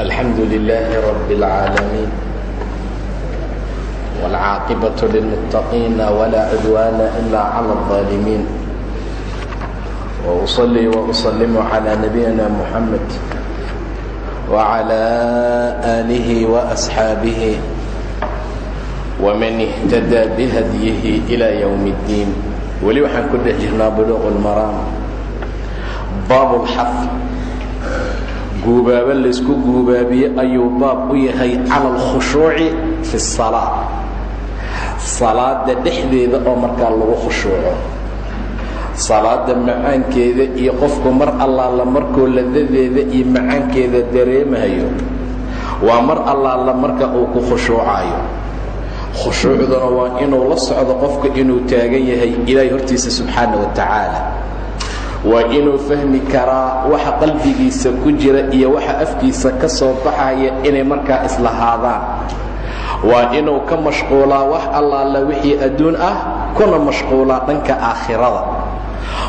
الحمد لله رب العالمين والعاقبة للمتقين ولا عدوان إلا على الظالمين وأصلي وأسلم على نبينا محمد وعلى آله وأصحابه ومن اهتدى بهديه إلى يوم الدين weli waxaan ku dhex jirnaa buluuq lmaraam baab lxaf guubaabo laysku guubaabiye ayuu baab u yahay cala alkhushuuci fi salaa salaada dhexdeeda oo markaa lagu khushuuco. Salaada macaankeeda iyo qofku mar allaala markuu ladadeeda iyo macaankeeda dareemayo waa mar allaala marka uu ku khushuucayo khushuucduna waa inuu la socdo qofka inuu taagan yahay ilaahay hortiisa subxaana wa tacaala waa inuu fahmi karaa waxa qalbigiisa ku jira iyo waxa afkiisa ka soo baxaya inay markaa islahaadaan waa inuu ka mashquulaa wax allaala wixii adduun ah kuna mashquulaa dhanka aakhirada.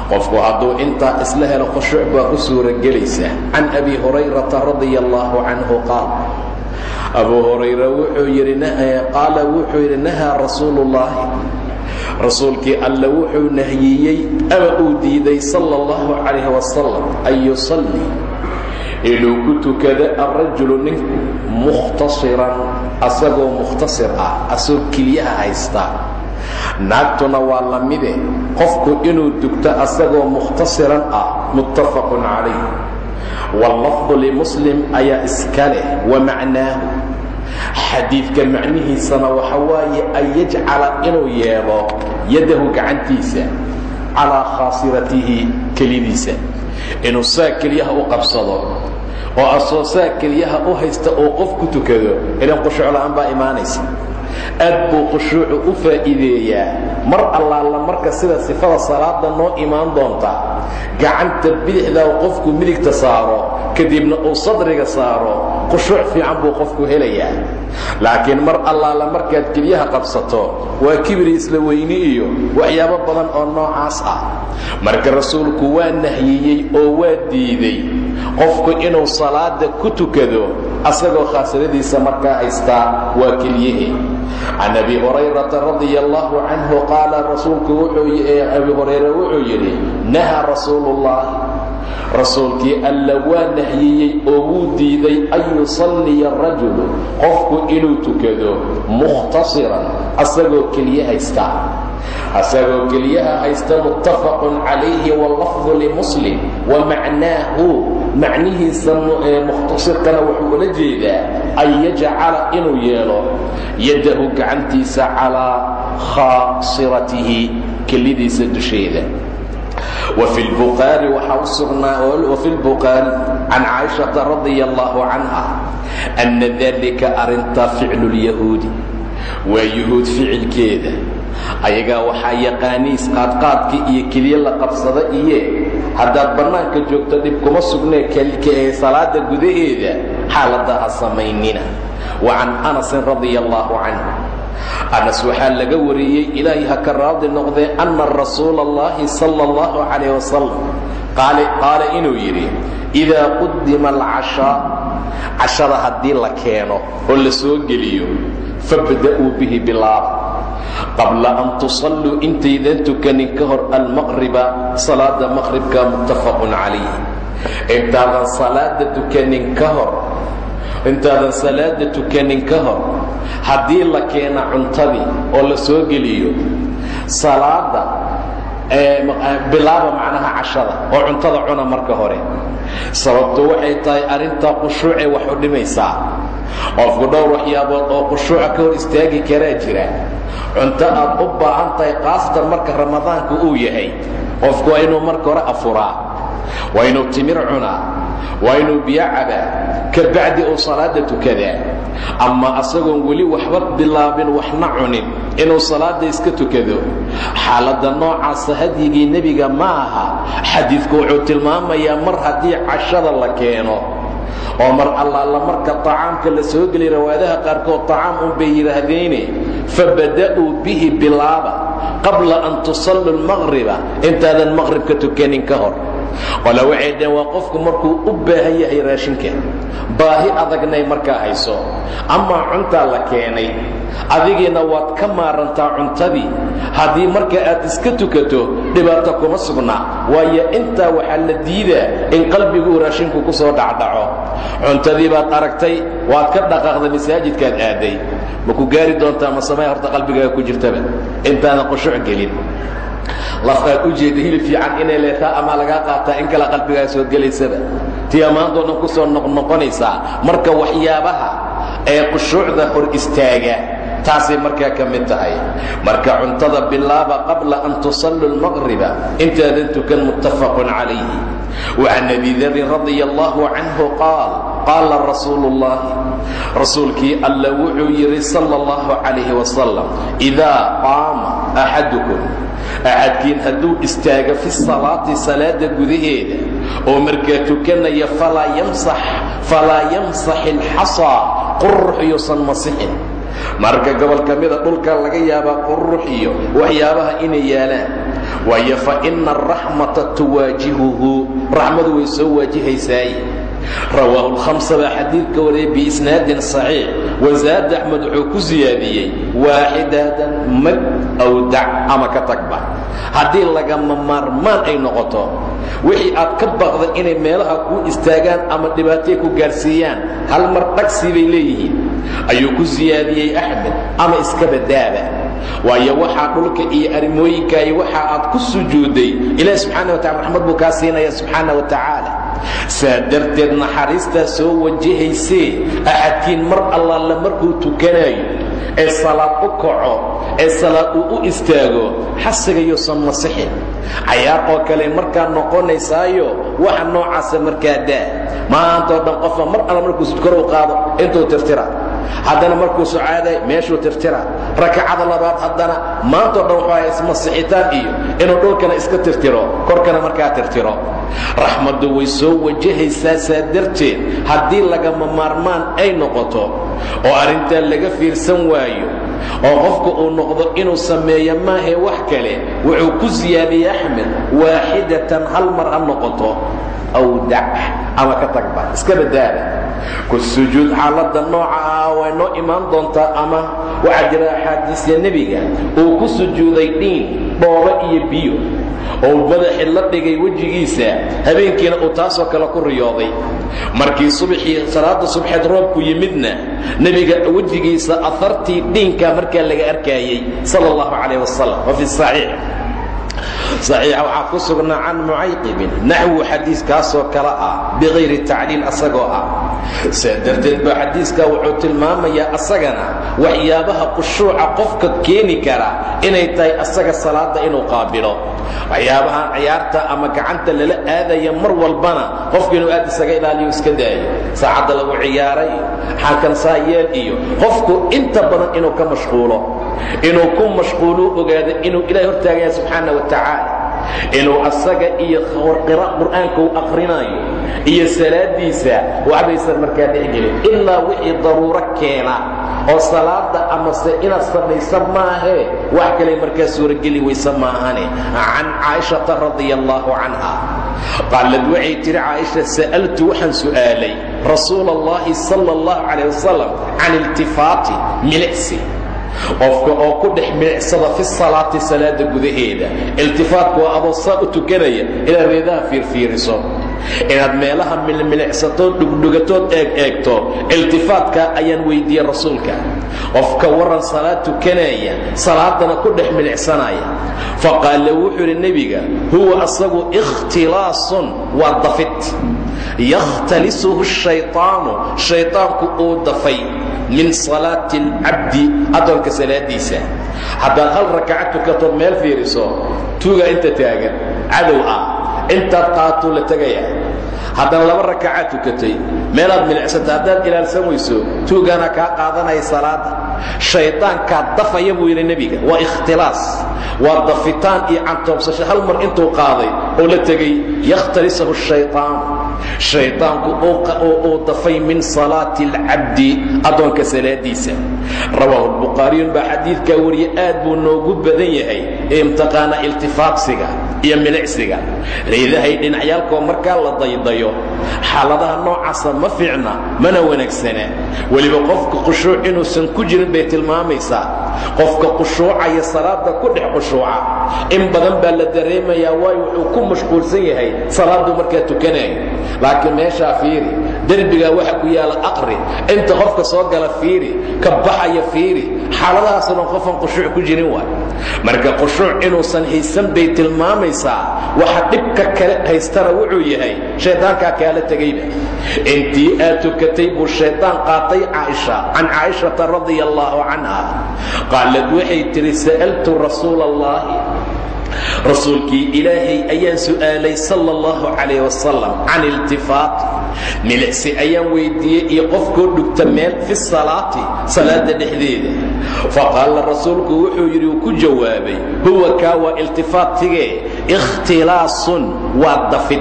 Qofku hadduu intaa isla helo khushuuc baa u suuragelaysa can abi hurayrata radia allaahu canhu qaal abuu hurayra wuxuu yidhi qaala wuxuu yidhi nahaa rasuuluullaahi rasuulkii alle wuxuu nahiyiyey ama uu diiday sala allahu calayh wasalam an yusallii inuu ku tukado alrajulu ninku mukhtasiran asagoo mukhtasir ah asagoo keliyaha haysta. Naagtuna waa la mide. Qofku inuu dugto asagoo mukhtasiran ah muttafaqun calayh. Wallafdu limuslim ayaa iska leh wa macnaahu xadiidka macnihiisana waxa waaye an yajcala inuu yeelo yadahu gacantiisa calaa khaasiratihi kelidiisa. Inuu saa keliyaha u qabsado oo asoo saa keliyaha u haysta oo qof ku tukado ilan khushuuc la'aan baa imaanaysa aad buu khushuucu u faa'iideeyaa. Mar allaala marka sida sifada salaada noo imaan doonta gacanta bidixda uu qofku midigta saaro kadibna uu sadriga saaro khushuuc fiican buu qofku helayaa. Laakiin mar allaala markaad kelyaha qabsato waa kibiri isla weyni iyo waxyaabo badan oo noocaas ah. Marka rasuulku waa nahyiyey oo waa diiday qofku inuu salaada ku tukado asagoo khaasiladiisa markaa haystaa waa kelyihii can abi hurayrata radia allahu canhu qaala rasuulku abi hurayra wuxuu yidhi nahaa rasuuluullahi rasuulkii alla waa nahyiyey oo wuu diiday an yusalliya arajulu qofku inuu tukado mukhtasiran asagoo keliye haysta. Asagoo keliyaha haysta muttafaqun calayhi wallafdu limuslim wa macnaahu macnihiisa mukhtasirkana wuxuu ula jeedaa an yajcala inuu yeelo yadahu gacantiisa calaa khaasiratihi kelidiisa dusheeda. Wfi lbukaari waxaa u sugnaa wafi lbukhaari can caaishata radia allahu canha ana dalika arrintaa ficlu lyahuudi waa yuhuud ficilkeeda ayagaa waxaa yaqaaniis iyo keliya la qabsada iye haddaad bannaanka joogto dhib kuma sugnee kalka ee salaada gudaheeda xaaladda ha samaynina. Wa can anasin radia allahu canhu. Anas waxaa laga wariyey ilaahay ha ka raadi noqdee anna rasuula allahi sala allahu calayh wasalam qaala inuu yidhi idaa qudima alcashaa cashada haddii la keeno oo la soo geliyo fabda'uu bihi bilaaba qabla an tusalluu intaydan tukanin ka hor almaqriba salaada maqhribka muttafaqun calayh intaadan salaada tukanin ka hor intaadan salaada tukanin ka hor haddii la keena cuntadii oo la soo geliyo salaada bilaaba macnaha cashada oo cuntada cuna marka hore. Sababtu waxay tahay arrintaa khushuucay wax u dhimaysaa qofku dhowr waxyaabood oo khushuuca ka hor istaagi karaa jira. Cunto aad u baahan tahay khaasatan marka ramadaanku uu yahay. Qofku waa inuu marka hore afuraa waa inuu timir cunaa waa inuu biyo cabaa ka bacdi uu salaada tukadaa. Ama asagoon weli waxba bilaabin waxna cunin inuu salaada iska tukado. Xaaladda noocaasa hadyigii nebiga ma aha. Xadiidku wuxuu tilmaamayaa mar haddii cashada la keeno oo mar allaala marka tacaamka la soo geliy rawaadaha qaarkood tacaam unbay yidhaahdeene fabada'uu bihi bilaaba qabla an tusallu lmaqriba intaadan maqribka tukanin ka hor qole waxay dhaheen waa qofku markuu u baahan yahay raashinka baahi adagnay markaa hayso. Amaa cuntaa la keenay. Adigiina waad ka maarantaa cuntadii. Haddii marka aad iska tukato dhibaato kuma sugnaa waayo intaa waxaa la diidaa in qalbiguu raashinku ku soo dhacdhaco. Cuntadii baad aragtay waad ka dhaqaaqda masaajidkaad aaday. Ma ku gaari doontaa masamaya horta qalbigaaga ku jirtaba. Intaadan qushuc gelin lafaad u jeeda hilib fiican inay leetaa amaa lagaa qaataa in kale qalbigaa soo gelaysaba tiyamaantoo dhan ku soo noqnoqonaysaa marka waxyaabaha ee qushuucda hor istaaga taasay markaa ka mid tahay. Marka cuntada bilaaba qabla an tusallu lmaqriba intaadan tukan muttafaqun calayh wacan abi darin radia allaahu canhu qaal qaala rasuulu ullaahi rasuulkii alla wuxuu yidhi sala allahu calayh wasalam idaa qaama axadukum axadkiin hadduu istaago fi salaati salaada gudaheeda oo markaa tukanaya falaa yamsax ilxasaa qurux yuusan masixin marka gobol ka mida dhulka laga yaabaa qurux iyo waxyaabaha inay yaalaan waayo fa ina araxmata tuwaajihuhu raxmadu way soo waajihaysaaye rawaahu lhamsa baa xadiidka wariyay biisnaadin saxiix. Wasaad axmed wuxuu ku siyaadiyey waaxidatan mag aw dac ama ka tagba. Haddii lagama maarmaan ay noqoto wixii aad ka baqda inay meelaha kuu istaagaan ama dhibaatay ku gaarsiiyaan hal mar dhagsi bay leeyihiin. Ayuu ku siyaadiyey axmed ama iska waayo waxaa dhulka iyo arrimooyinka iyo waxa aad ku sujuudday ilaahi subxaana wa tacala raxmad buu kaa siinaya subxaana wa tacaala saa darteed naxariistaa soo wajahaysee axadkiin mar allaala markuu tukanayo ee salaad u kaco ee salaad uu u istaago xasiga yuusan masixin cayaar oo kale markaa noqonaysaayo waxa noocaasa markaa daa. Maantao dhan qofka mar alla markuu sudkarow qaado intuu tirtira haddana markuu socaaday meeshuu tirtira rakacada labaad haddana maantao dhan wuxuu ahay ismasixitaan iyo inuu dhulkana iska tirtiro korkana markaa tirtiro. Raxmaddu way soo wajahaysaa saa darteed haddii lagama maarmaan ay noqoto oo arrintaa laga fiirsan waayo oo qofku uu noqdo inuu sameeyo maahee wax kale wuxuu ku siyaadiyey axmed waaxidatan hal mar ha noqoto aw dac ama ka tagba iska badaada ku sujuud xaaladda nooca ah way noo imaan doontaa ama waxaa jira axaadiisya nebiga uu ku sujuuday dhiin dhoobo iyo biyo. Oo madaxi la dhigay wejigiisa habeenkiina uu taasoo kale ku riyooday markii subaxii salaada subxeed roobku yimidna nebiga wejigiisa ahartii dhiinkaa markaa laga arkaayey sala allahu calayh wasalam wa fi saxiix. Saxiixa waxaa ku sugnaa can mucayqibin naxwu xadiiskaasoo kale ah bikayri tacliil asagoo ah saa darteed baa xadiiskaa wuxuu tilmaamayaa asagana waxyaabaha khushuuca qofka keeni kara inay tahay asaga salaada inuu qaabilo. Waxyaabahan ciyaarta ama gacanta lala aadaya mar walbana qofka inuu aad isaga ilaaliyo iska daayo. Saacadda lagu ciyaaray xakan saa yeel iyo qofku inta badan inuu ka mashquulo. Inuu ku mashquuluu ogaado inuu ilahay hortaagaya subxaana wa tacaala inuu asaga iyo qur'aanka uu aqrinaayo iyo salaadiisa waxbaysan markaa dhexgelin ilaa wixii daruuro keena oo salaada amase inaad samaysa maahee wax kale markaa suurogeli wayse maahane. Can caaishata radia allaahu canha qaalad waxay tihi caaisha sa'altu waxaan su'aalay rasuula allahi sala allahu calayh wasalam can iltifaati milicsi qofka oo ku dhex milicsada fi salaati salaada gudaheeda iltifaatku waa adoo saa u tukanaya inaad reedaha fiirfiiriso inaad meelaha milmilicsato dhugdhugatood eeg eegto iltifaatkaa ayaan weyddiiyey rasuulka. Qofka waran salaad tukanaya salaadana ku dhex milicsanaya faqaala wuxuu idhi nebiga huwa asagu ikhtilaasun waa dafid. Yakhtalisuhu shaytaanu shaytaanku uu dafay min salaati alcabdi addoonka salaadiisa. Haddaad hal rakaca tukatood meel fiiriso tuugaa inta taagan cadow ah intaad qaatuu la tegaya haddana laba rakacaad tukatay. Meelaad milicsata haddaad ilaalsan weyso tuugaana kaa qaadanaya salaada shaydaankaa dafaya buu yidhi nebiga. Waa ikhtilaas waa dafitaan iyo cantoobsasho. Hal mar intuu qaaday oo la tegey yakhtalisahu shayطaan shaydaanku uu dafay min salaati اlcabdi addoonka salaadiisa. Rawaahu lbukhaariyun baa xadiidkaa wariye aad buu noogu badan yahay ee imtiqaana iyo milicsiga. Reedahay dhinacyaalkoo markaa la daydayo xaaladaha noocaasa ma fiicna mana wanaagsana weliba qofka khushuuc inuusan ku jirin bay tilmaamaysaa. Qofka khushuucaya salaada ku dhex khushuuca in badan baa la dareemayaa waayo wuxuu ku mashquulsan yahay salaaduu markaa tukanayo. Laakiin meeshaa fiiri derbigaa waxa ku yaalla aqri. Inta qofka soo gala fiiri ka baxaya fiiri xaaladahaasoo dhan qofan khushuuc ku jirin waay. Marka khushuuc inuusan haysan bay tilmaamaysaa waxa dhibka kale haystana wuxuu yahay shaydaankaa kaala tegayba. Intii aad tukatay buu shaydaan qaatay caaisha can caaishata radia allaahu canha. Qaalad waxay tidhi sa'altu rasuula allahi rasuulkii ilaahay ayaan su'aalay sala allahu calayh wasalam can iltifaat milicsi ayaan weyddiiyey iyo qofkoo dhugta meel fi salaati salaada dhexdeeda. Faqaala rasuulku wuxuu yidhi uu ku jawaabay huwa kaa waa iltifaatigee ikhtilaasun waa dafid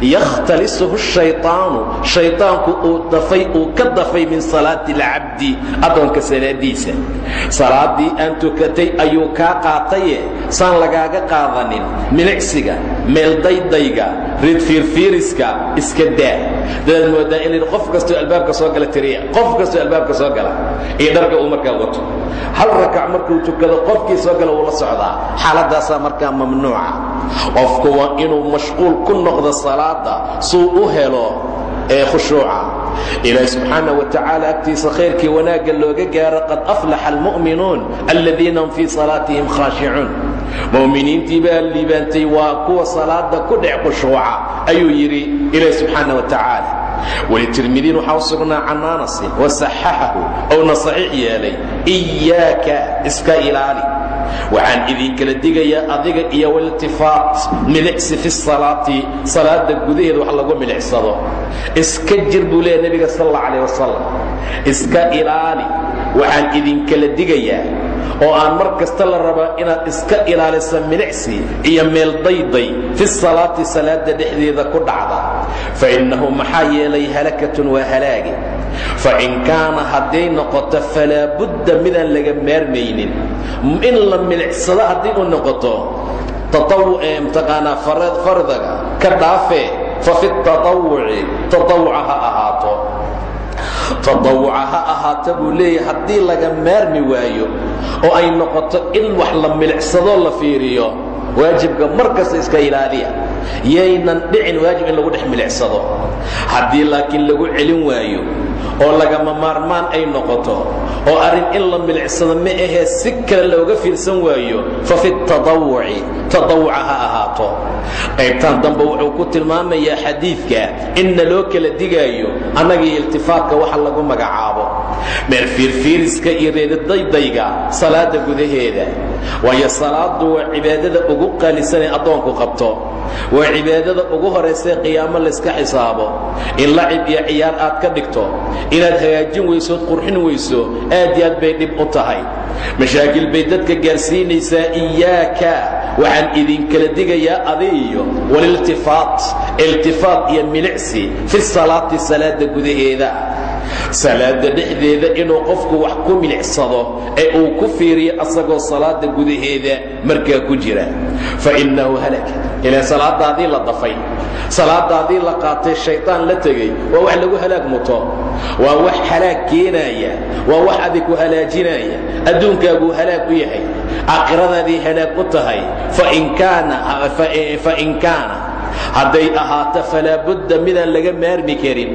yakhtalisuhu shayطaanu shayطaanku uu dafay uu ka dafay min salaati اlcabdi addoonka salaadiisa salaaddii aan tukatay ayuu kaa qaataye saan lagaaga qaadanin milicsiga meeldaydayga ridfiirfiiriska iska daa dadaad moodaa in qof kastoo albaabka soo gala tiriya qof kastoo albaabka soo gala iyo dharka uu markaa wato hal rakac markuu tukado qofkii soo gala wuu la socdaa xaaladaasaa markaa mamnuuca qofku waa inuu mashquul ku noqdo salaada suu u helo ee khushuuca. Ilaahi subxaana wa tacaala agtiisa khayrkii wanaagga looga gaaro qad aflaxa almu'minuun aladiina hum fii salaatihim khaashicuun mu'miniintii baa liibaantay waa kuwa salaada ku dhex khushuuca ayuu yidhi ilaahi subxaana wa tacaala welitirmidiin waxaa u sugnaa can anasin wasaxaxahu ouna saxiix yeelay iyaaka iska ilaali waxaan idinkala digayaa adiga iyo waltifaat milicsi fi salaati salaada gudaheeda wax lagu milicsado. Iska jir buu leeya nebiga sal alla calah wasalam iska ilaali waxaan idinkala digayaa oo aan mar kasta la rabaa inaad iska ilaalisa milicsi iyo meeldayday fi salaati salaada dhexdeeda ku dhacda. Fa innahu maxaa yeelay halakatun waa halaagi. Fain kaana hadday noqoto falaa budda midaan laga maarmaynin. In la milicsado haddii u noqoto mtaqaanaa fardaga ka dhaafee fa fi taawuci taawuca ha ahaato taawuca ha ahaata buu leeyahay haddii laga maarmi waayo oo ay noqoto in wax la milicsadoo la fiiriyo waajibka mar kasta iska ilaaliya. Yaynan dhicin waajib in lagu dhex milicsado. Haddii laakiin lagu celin waayo oo lagama maarmaan ay noqoto oo arrin in la milicsado ma ahee si kale looga fiirsan waayo fa fi taawuci taawuca ha ahaato. Qaybtaan dambe wuxuu ku tilmaamayaa xadiidka inna loo kala digaayo annagii iltifaatka waxa lagu magacaabo. Meel fiirfiiriska iyo reeridaydayga salaada gudaheeda. Waayo salaadu waa cibaadada ugu qaalisanee addoonku qabto. Waa cibaadada ugu horaysee qiyaamo layska xisaabo. In lacib iyo ciyaar aad ka dhigto inaad hagaajin weysood qurxin weyso aad iyo aad bay dhib u tahay. Mashaakil bay dadka gaarsiinaysaa iyaaka waxaan idinkala digayaa adiiyo waliltifaat iltifaat iyo milicsi fi salaati salaada gudaheeda. Salaada dhexdeeda inuu qofku wax ku milicsado ee uu ku fiiriyo asagoo salaada gudaheeda markaa ku jira. Fa innahu halak ilaa salaadaadii la dafay salaadaadii la qaatay shaytaan la tegey waa wax lagu halaag muto waa wax halaag keenaya waa wax adig ku halaajinaya adduunkaaguu halaag u yahay aakhiradaadii halaag u tahay fain kaana hadday ahaato falaa budda midaan laga maarmi karin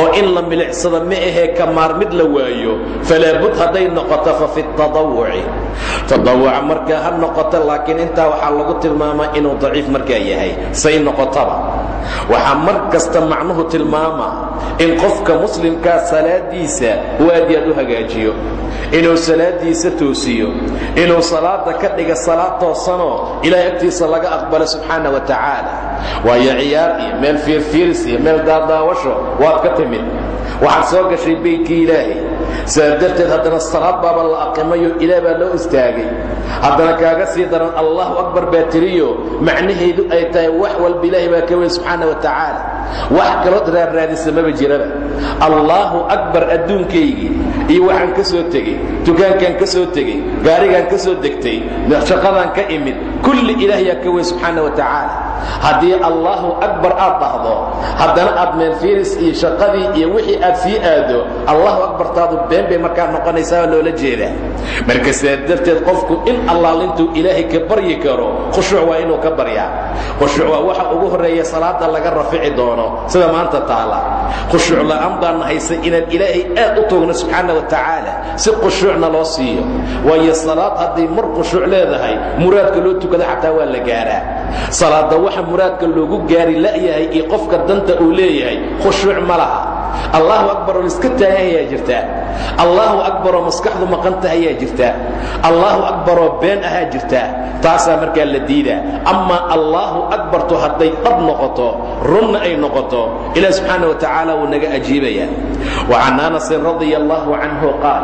oo in la milicsada ma ahee ka maarmid la waayo. Falaa bud hadday noqoto fa fi tadawuci tadawuca markaa ha noqoto laakiin intaa waxaa lagu tilmaamaa inuu daciif markaa yahay. Say noqotaba. Waxaa mar kasta macnuhu tilmaamaa in qofka muslimkaa salaadiisa uu aad iyo aad u hagaajiyo inuu salaadiisa toosiyo inuu salaada ka dhiga salaad toosanoo ilaahay agtiisa laga aqbalo subxaana wa tacaala. Waayo ciyaar iyo meel fiirfiiris iyo meel daadaawasho waad ka timid. Waxaad soo gashay beydkii ilaahay sidaa darteed haddana salaad baaba la aqimayo ilaah baa loo istaagay. Haddana kaaga sii daran allahu akbar baa tiriyo macnaheedu ay tahay wax walba ilaahay baa ka weyn subxaana wa tacaala. Wax kaloo raarraadisa maba jiraba. Allaahu akbar adduunkaygii iyo waxaan ka soo tegey dukaankaan ka soo tegey gaarigaan ka soo degtay shaqadaan ka imid kulli ilaahyaa ka weyn subxaana wa tacaala. Haddii allaahu akbar aad dhahdo haddana aad meelfiiris iyo shaqadii iyo wixii aad sii aado allahu akbartaadu been bay markaa noqonaysaa loola jeedaa. Marka sidaa darteed qofku in allaalintuu ilaahay ka baryi karo khushuuc waa inuu ka baryaa. Khushuuc waa waxa ugu horreeya salaada laga rafici doono sida maanta taala. Khushuuc la'aan baana haysa inaan ilaahay aad u toogno subxaana wa tacaala si khushuucna loo siiyo. Waayo salaad hadday mar khushuuc leedahay muraadka loo tukada xataa waa la gaaraa. Salaada waxa muraadka loogu gaari la'yahay iyo qofka danta uu leeyahay khushuuc ma laha allahu akbar oo iska taagan ayaa jirtaa allahu akbar oo maskaxdu maqanta ayaa jirtaa allahu akbar oo been ahaa jirtaa taasaa markaa la diidaa. Amaa allahu akbartu hadday dhab noqoto runna ay noqoto ilaah subxaana wa tacaala wuu naga ajiibaya wa can anasin radia allahu canhu qaal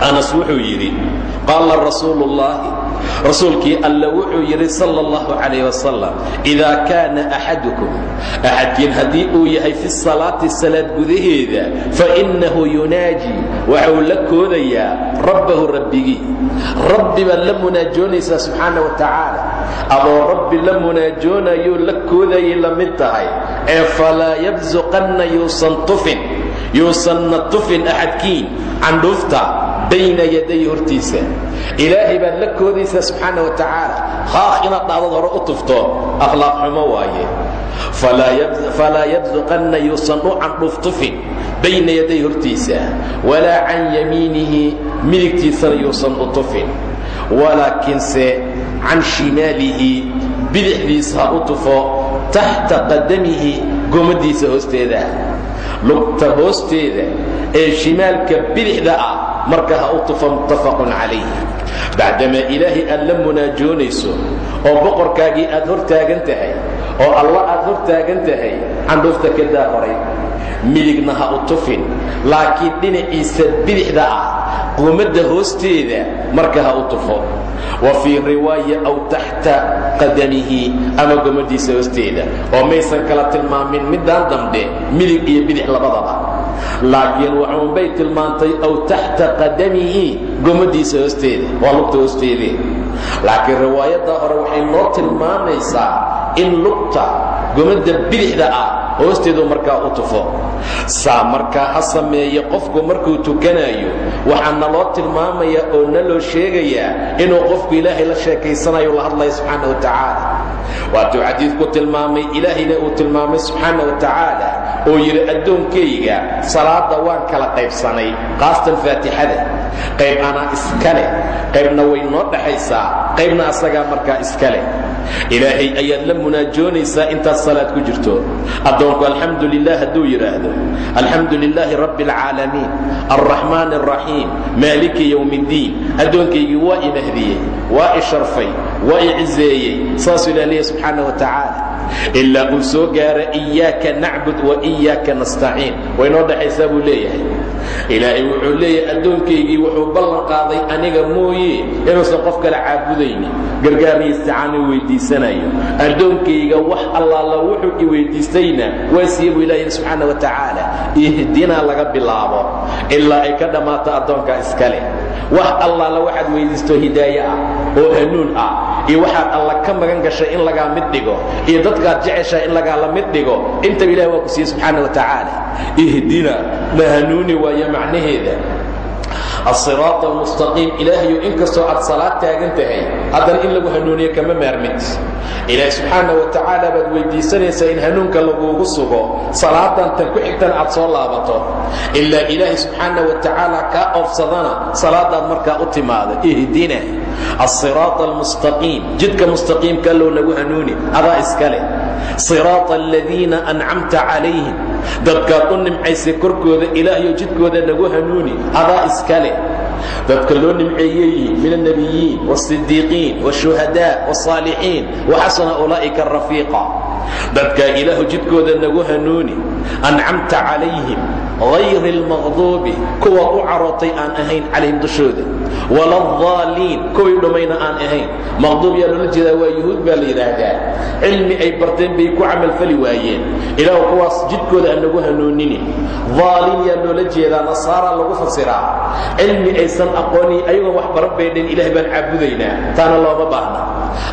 anas wuxuu yidhi qaala rasuulu ullaahi rasuulkii alla wuxuu yidhi sala allahu calayh wasalam idaa kaana axadukum axadkiin haddii uu yahay fi salaati salaad gudaheeda fainnahu yunaaji waxau la koodayaa rabbahu rabbigii rabbi baad la munaajoonaysaa subxaana wa tacaala. Adoo rabbi la munaajoonayuu la koodayay la mid tahay ee falaa yabsuqanna yuusan yuusanna tufin axadkiin candhuufta bayna yaday hortiisa ilaahay baad la koodaysaa subxaana wa tacaala haakh inaad hore u tufto akhlaaq xumo waaye falaa yabsuqanna yuusan u candhuuftufin bayna yaday hortiisa walaa can yamiinihi midigtiisana yuusan u tufin walaakiinse can shimaalihi bidixdiisa ha u tufo taxta qadamihi gomadiisa hoosteeda lugta hoosteeda ee shimaalka bidixda ah marka ha u tufa muttafaqun calayh bacdamaa ilaahay aad la munaajoonayso oo boqorkaagii aad hor taagan tahay oo alla aad hor taagan tahay candhuufta ka daa horay midigna ha u tufin laakiin dhinaciisa bidixda ah quumadda hoosteeda marka ha u tufo. Wa fii riwaaya aw taxta qadamihi ama gomadiisa hoosteeda. Oo maysan kala tilmaamin middaan dambe midig iyo bidix labadaba. Laakiin waxuunbay tilmaantay aw taxta qadamihi gomadiisa hoosteeda waa lugta hoosteedee laakiin riwaayadda hore waxay noo tilmaamaysaa in lugta gomadda bidixda ah hoosteedu markaa u tufo saa markaa ha sameeye qofku markuu tukanayo waxaa naloo tilmaamaya oo naloo sheegayaa inuu qofku ilaahay la sheekaysanayo la hadlaya subxaana wa tacaala. Waatuu xadiidku tilmaamay ilaahayna uu tilmaamay subxaana wa tacaala oo yidhi addoonkayga salaadda waan kala qaybsanay qaastan faatixada. Qayb anaa iska leh qaybna way noo dhaxaysaa qaybna asagaa markaa iska leh ilaahay ayaad la munaajoonaysaa intaad salaad ku jirto. Addoonku alxamdu lilah hadduu yidhaahdo alxamdu lilaahi rabbi alcaalamiin alraxmaan alraxiim maaliki yowm اddiin addoonkaygii waa i waa i sharfay waa i ciseeyey saasuu ilah leeya subxaana wa tacaala. Ilaa uu soo gaara iyaaka nacbud wa iyaaka nastaciin. Way noo dhaxaysaa buu leeyahay. Ilaahay wuxuu leeyahay addoonkaygii wuxuu ballan qaaday aniga mooye inuusan qof kale caabudaynin. Gargaar iyo isticaano weydiisanayo. Addoonkayga wax allaala wuxuu i weyddiistayna waa siiye buu ilahi subxaana wa tacaala ihdinaa laga bilaabo ilaa ay ka dhammaato addoonkaa iska leh wax allaala waxaad weyddiisto hidaaye ah oo hanuun ah iyo waxaad alla ka magan gashay in lagaa mid dhigo iyo dadkaad jeceshahay in lagaa la mid dhigo intaba ilahi waa ku siiye subxaana wa tacaala ihdina la hanuuni waayo macnaheeda asiraat almustaqiim ilaahayu inkastoo aad salaad taagan tahay haddana in lagu hanuuniyo kama maarmid. Ilaahi subxaana wa tacaala baad weyddiisanaysaa in hanuunka laguugu sugo salaadan tan ku xigtana aad soo laabato. Ilaa ilaahi subxaana wa tacaala kaa oofsadana salaadaad markaa u timaado ihdina asiraat almustaqiim jidka mustaqiimka allow nagu hanuuni adaa iska leh. Ancamta calayhim dadkaad u nimcaysay korkooda ilaahyo jidkooda nagu hanuuni adaa iska leh dadka loo nimceeyeyihin min alnebiyiin wاsidiiqiin wاshuhadaa wاsaalixiin waxasana ulaa'ika rafiiqa dadkaa ilaahu jidkooda nagu hanuuni ancamta calayhim hayri almaqduubi kuwa u carootay aan ahayn calayhim dushooda waladdaaliin kuwii dhumayna aan ahayn maqduub yaa loola jeedaa waa yuhuud baa la yidhaahdaa cilmi ay barteen bay ku camalfali waayeen ilaahu kuwaas jidkooda aan nagu hanuuninin daaliin yaa loola jeedaa nasaara lagu fasiraa cilmi aysan aqoonin ayagoon wax baran baydhin ilaah baan caabudaynaa taana looma baahna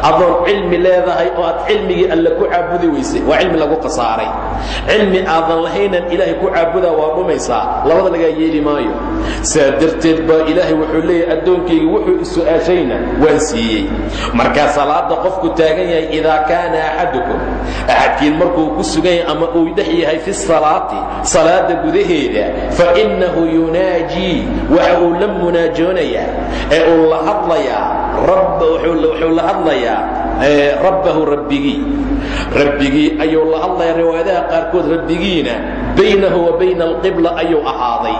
adoon cilmi leedahay oo aad cilmigii alle ku caabudi weysay waa cilmi lagu khasaaray cilmi aadan lahaynan ilaahay ku caabudaa waa dhumaysaa labada lagaa yeeli maayo. Saa darteed baa ilaahay wuxuu leeyahay addoonkayga wuxuu isu-aashayna waan siiyey. Markaa salaada qofku taagan yahay idaa kaana axadukum axadkiin markuu ku sugan yahay ama uu dhex yahay fi salaati salaada gudaheeda fa innahu yunaajii waxa uu la munaajoonayaa ee uu la hadlayaa wuxuu la hadlayaa rabbahu rabbigii rabbigii ayuu la hadlayaa riwaayadaha qaarkood rabbigiina baynahu wa bayna alqibla ayuu ahaaday.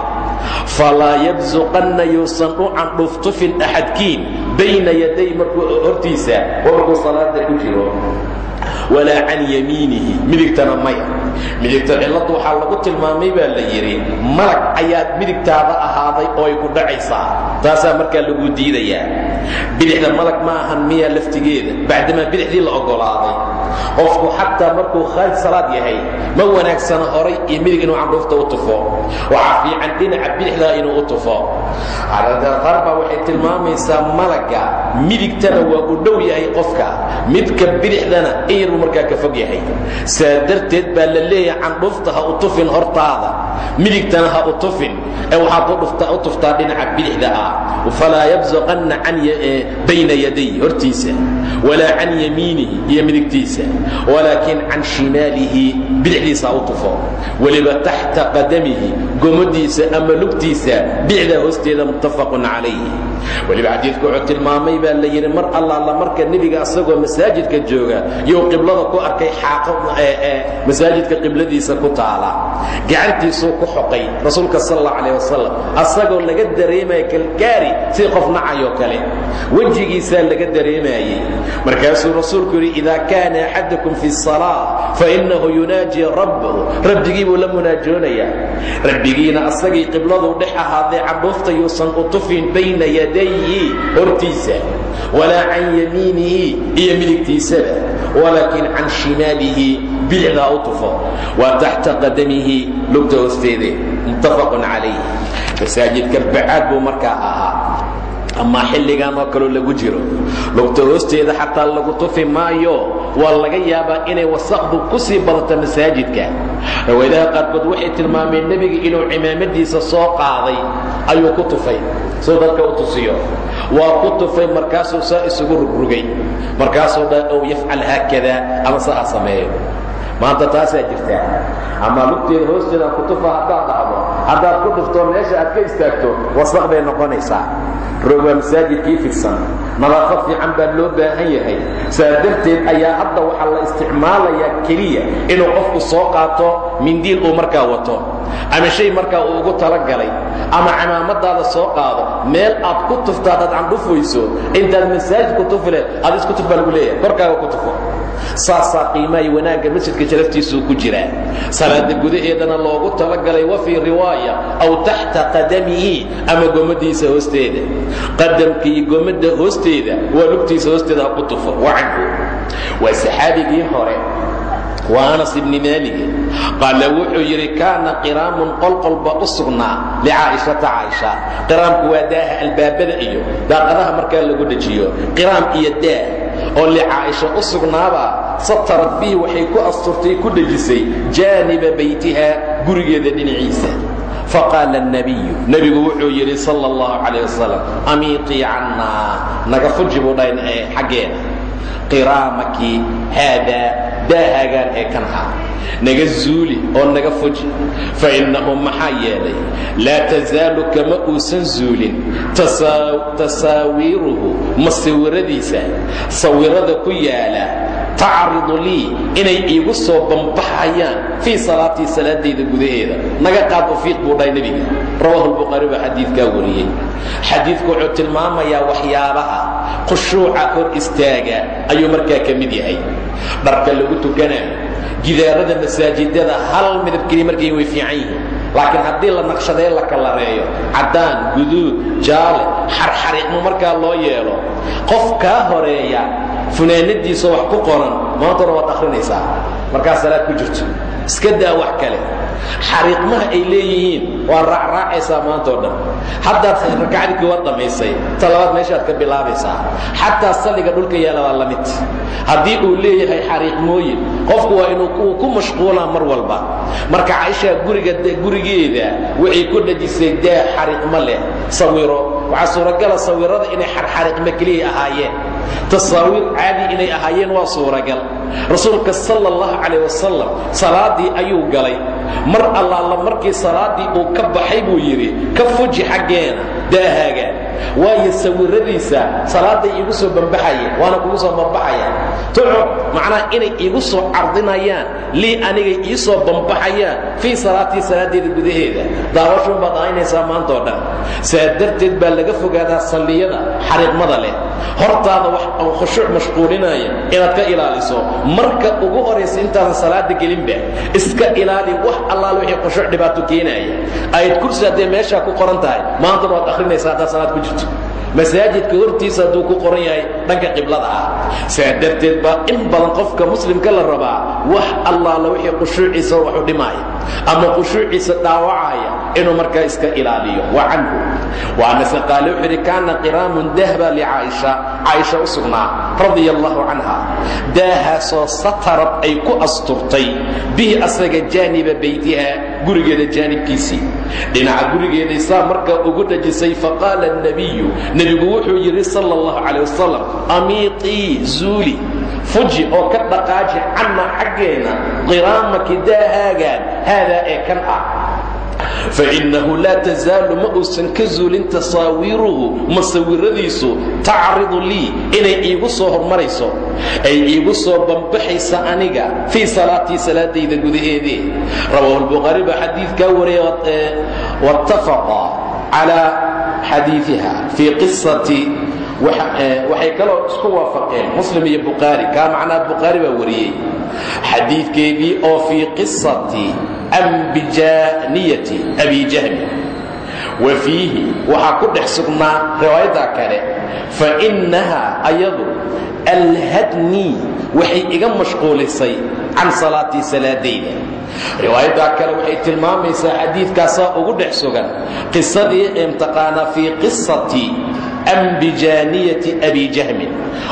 Falaa yabsuqanna yuusan u candhuftufin axadkiin bayna yaday markuu hortiisa oo markuu salaada ku jiro walaa can yamiinihi. Midigtana maya. Midigta cilladu waxaa lagu tilmaamay baa la yidhi malag ayaad midigtaada ahaaday oo ay ku dhacaysaa. Taasaa markaa lagu diidayaa. Bidixda malag ma ahan miyaa laftigeeda bacdamaa bidixdii la oggolaaday qofku xataa markuu khaalid salaad yahay ma wanaagsana horay iyo midig inuu candhuufta u tufo. Waxaa fiican dhinaca bidixdaa inuu u tufo. Qaar baa waxay tilmaamaysaa malagga midigtana waa u dhow yahay qofka. Midka bidixdana in yaruu markaa ka fog yahay. Saa darteed baa la leeyahay candhuufta ha u tufin hortaada midigtana ha u tufin ee waxaad u tuftaa dhinaca bidixda ah. Falaa yabsuqanna bayna yaday hortiisa walaa can yamiinihi iyo midigtiisa walaakin can shimaalihi bidixdiisa u tufo. Weliba taxta qadamihi gomadiisa ama lugtiisa bidixda hoosteeda muttafaqun calayhi weliba xadiidku wuxuu tilmaamay baa la yidhi mar allaala marka nebiga asagoo masaajidka jooga you qiblada ku arkay xaaqo masaajidka qibladiisa ku taala. Gacantiisuu ku xoqay rasuulka sal alla wasalam asagoo laga dareemaya kalgaari sida qof nacayoo kale. Wejigiisaa laga dareemayey markaasuu rasuulku yidhi idaa kaana axadukum fi salaa fainahu yunaaji rabbahu rabbigii buu la munaajoonayaa. Rabbigiina asagii qibladuu dhex ahaaday candhuufta yuusan u bayna yadayi hortiisa. Walaa can yamiinihi iyo midigtiisaba walaakin can shimaalihi bidixdaa u tufo. Waa taxta qadamihi lugta hoosteede. Muttafaqun calayh masaajidka bacaad buu markaa ahaa ama xilligan oo kaloo lagu jiro. Lugta hoosteeda xataa lagu tufi maayo waa laga yaabaa inay wasaqdu ku sii badato masaajidka. Riwaayadaha qaarkood waxay tilmaameen nebiga inuu cimaamadiisa soo qaaday ayuu ku tufay. Suu dadka u tusiyo. Waa ku tufay markaasuu saa isugu rugrugay markaasuu dha ow yafcal haakada ama saa ha sameeyo maanta taasaa jirtaa. Ama lugteeda hoosteeda ku tufa haddaad dhacdo haddaad ku dhuftoo meesha aad ka istaagto wasaq bay noqonaysaa. Roog waa masaajidkii fidsan nadaafad fiican baa loo baahan yahay. Saa darteed ayaa hadda waxaa la isticmaalayaa keliya inuu qofku soo qaato mindiil uu markaa wato ama shay markaa uu ugu talagalay ama camaamadaada soo qaado meel aad ku tufto haddaad candhufayso intaad masaajid ku tufile ad isku tuf baa lagu leeyahay korkaaga ku tufo. Saasaa qiimahay wanaagga masjidka sharaftiisuu ku jiraa salaada gudaheedana loogu talagalay wa fii riwaaya aw taxta qadamihi ama gomadiisa hoosteeda. Qadamka iyo gomadda hoosteeda waa lugtiisa hoosteeda ku tufo. Wacanhu waa saxaabigii hore waa anas ibni maalige qaala wuxuu yidhi kaana qiraamun qolqolba u sugnaa licaa'ishata caaisha. Qiraamku waa daaha albaabada iyo daaqadaha markaa lagu dhejiyo qiraam iyo daah oo licaaisha u sugnaada satarat bihi waxay ku asturtay ku dhajisay jaaniba baytiha gurigeeda dhinaciisa. Faqaala nabiyu nebigu wuxuu yidhi sal اllahu calayh wasalam amiiqii cannaa naga fuji buu dhahay xaggeena qiraamaki haadaa daahagaan ee kan ha naga zuuli oo naga fuji. Fainnahu maxaa yeelay laa tasaalu kama uusan zuulin. Tasaawiiruhu masawiradiisa sawirada ku yaalla tacridu lii inay iigu soo bambaxayaan fii salaatii salaadayda gudaheeda. Naga qaad ufiiq buu dhahay nebiga. Rawahu lbukhaari baa xadiidkaa wariyey. Xadiidku wuxuu tilmaamayaa waxyaabaha khushuuca hor istaaga ayuu markaa ka mid yahay. Dharka lagu tukanayo gidaarada masaajidada hal midab keliya markay way fiican yihiin. Laakiin haddii la naqshadee la kalareeyo caddaan guduud jaale xarxariiqmo markaa loo yeelo qof kaa horreeya funaanadiisa wax ku qoran maantana waad akhrinaysaa. Markaa salaad ku jirto. Iska daa wax kale. Xariiqmaha ay leeyihiin waa raacraacaysaa maanta o dhan. Haddaad rakacdii kuwa dhammaysay talabaad meeshaad ka bilaabaysaa. Xataa salliga dhulka yaalla waa la mid. Haddii uu leeyahay xariiqmooyin qofku waa inuu ku mashquulaa mar walba. Marka caishaa guriga gurigeeda waxay ku dhajisay daa xariiqmo leh. Sawiro. Waxaa suuragala sawirada inay xarxariiqmo keliya ahaayeen tasaawiir caadi inay ahaayeen waa suuragal. Rasuulka sala allahu calayh wasalam salaaddii ayuu galay. Mar allaala markii salaaddii uu ka baxay buu yidhi ka fuji xaggeena daahaaga waayo sawiradiisa salaadday iigu soo bambaxayeen waana kugu soo bambaxayaan tucub macnaha inay iigu soo cardinayaan lii anigay ii soo bambaxayaan fii salaatii salaaddeeda gudaheeda. Daawashuun baad ahaynaysaa maantao dhan. Saa darteed baa laga fogaadaa salliyada xariiqmada leh. Hortaada wax oo khushuuc mashquulinaya inaad ka ilaaliso marka ugu horaysa intaadan salaada gelinba iska ilaali wax allaal wixii khushuuc dhibaato keenaya. Ayad kursi hadday meeshaa ku qoran tahay maantana waad akhrinaysaa haddaad salaad ku jirto masaajidka hortiisa hadduu ku qoran yahay dhanka qiblada ah. Saa darteed baa in badan qofka muslimka la rabaa wax allaala wixii khushuuciisa waxu dhimaaya ama khushuuciisa dhaawacaya inuu markaa iska ilaaliyo. Wa canhu. Waanase qaale wuxuu yidhi kaana qiraamun dahba licaaisha caaisha. U sugnaa radia allahu canha daahaasoo satarad ay ku asturtay. Bihi asaga jaaniba baytiha gurigeeda jaanibkiisii. Dhinaca gurigeeday saa markaa ugu dhajisay faqaala nabiyu nabigu wuxuu yidhi sal اllahu calay wasalam amiitii zuuli fuji oo ka dhaqaaji canna xaggeena qiraamaki daahaagaan haadaa ee kan ah fainahu laa tasaalu ma uusan ka zuulin tasaawiiruhu masawiradiisu tacridu lii inay iigu soo hormarayso ay iigu soo bambaxaysa aniga fii salaatii salaadayda gudaheedii rawaahu lbukhaari baa xadiidkaa wariyay wattafaqa calaa xadiiiha fii qisati waxay kaloo isku waafaqeen muslim iyo bukhaari kaa macnaha bukhaari baa wariyey xadiidkeedii oo fii qisati ambijaaniyati abi jahmi. Wa fiihi waxaa ku dhex sugnaa riwaayadda kale fa innaha ayadu alhadnii waxay iga mashquulisay can salaatii salaadayda riwaayaddaa kale waxay tilmaamaysaa xadiidkaasaa ugu dhex qisadii imtiqaana fii qisati ambijaaniyati abi jahmin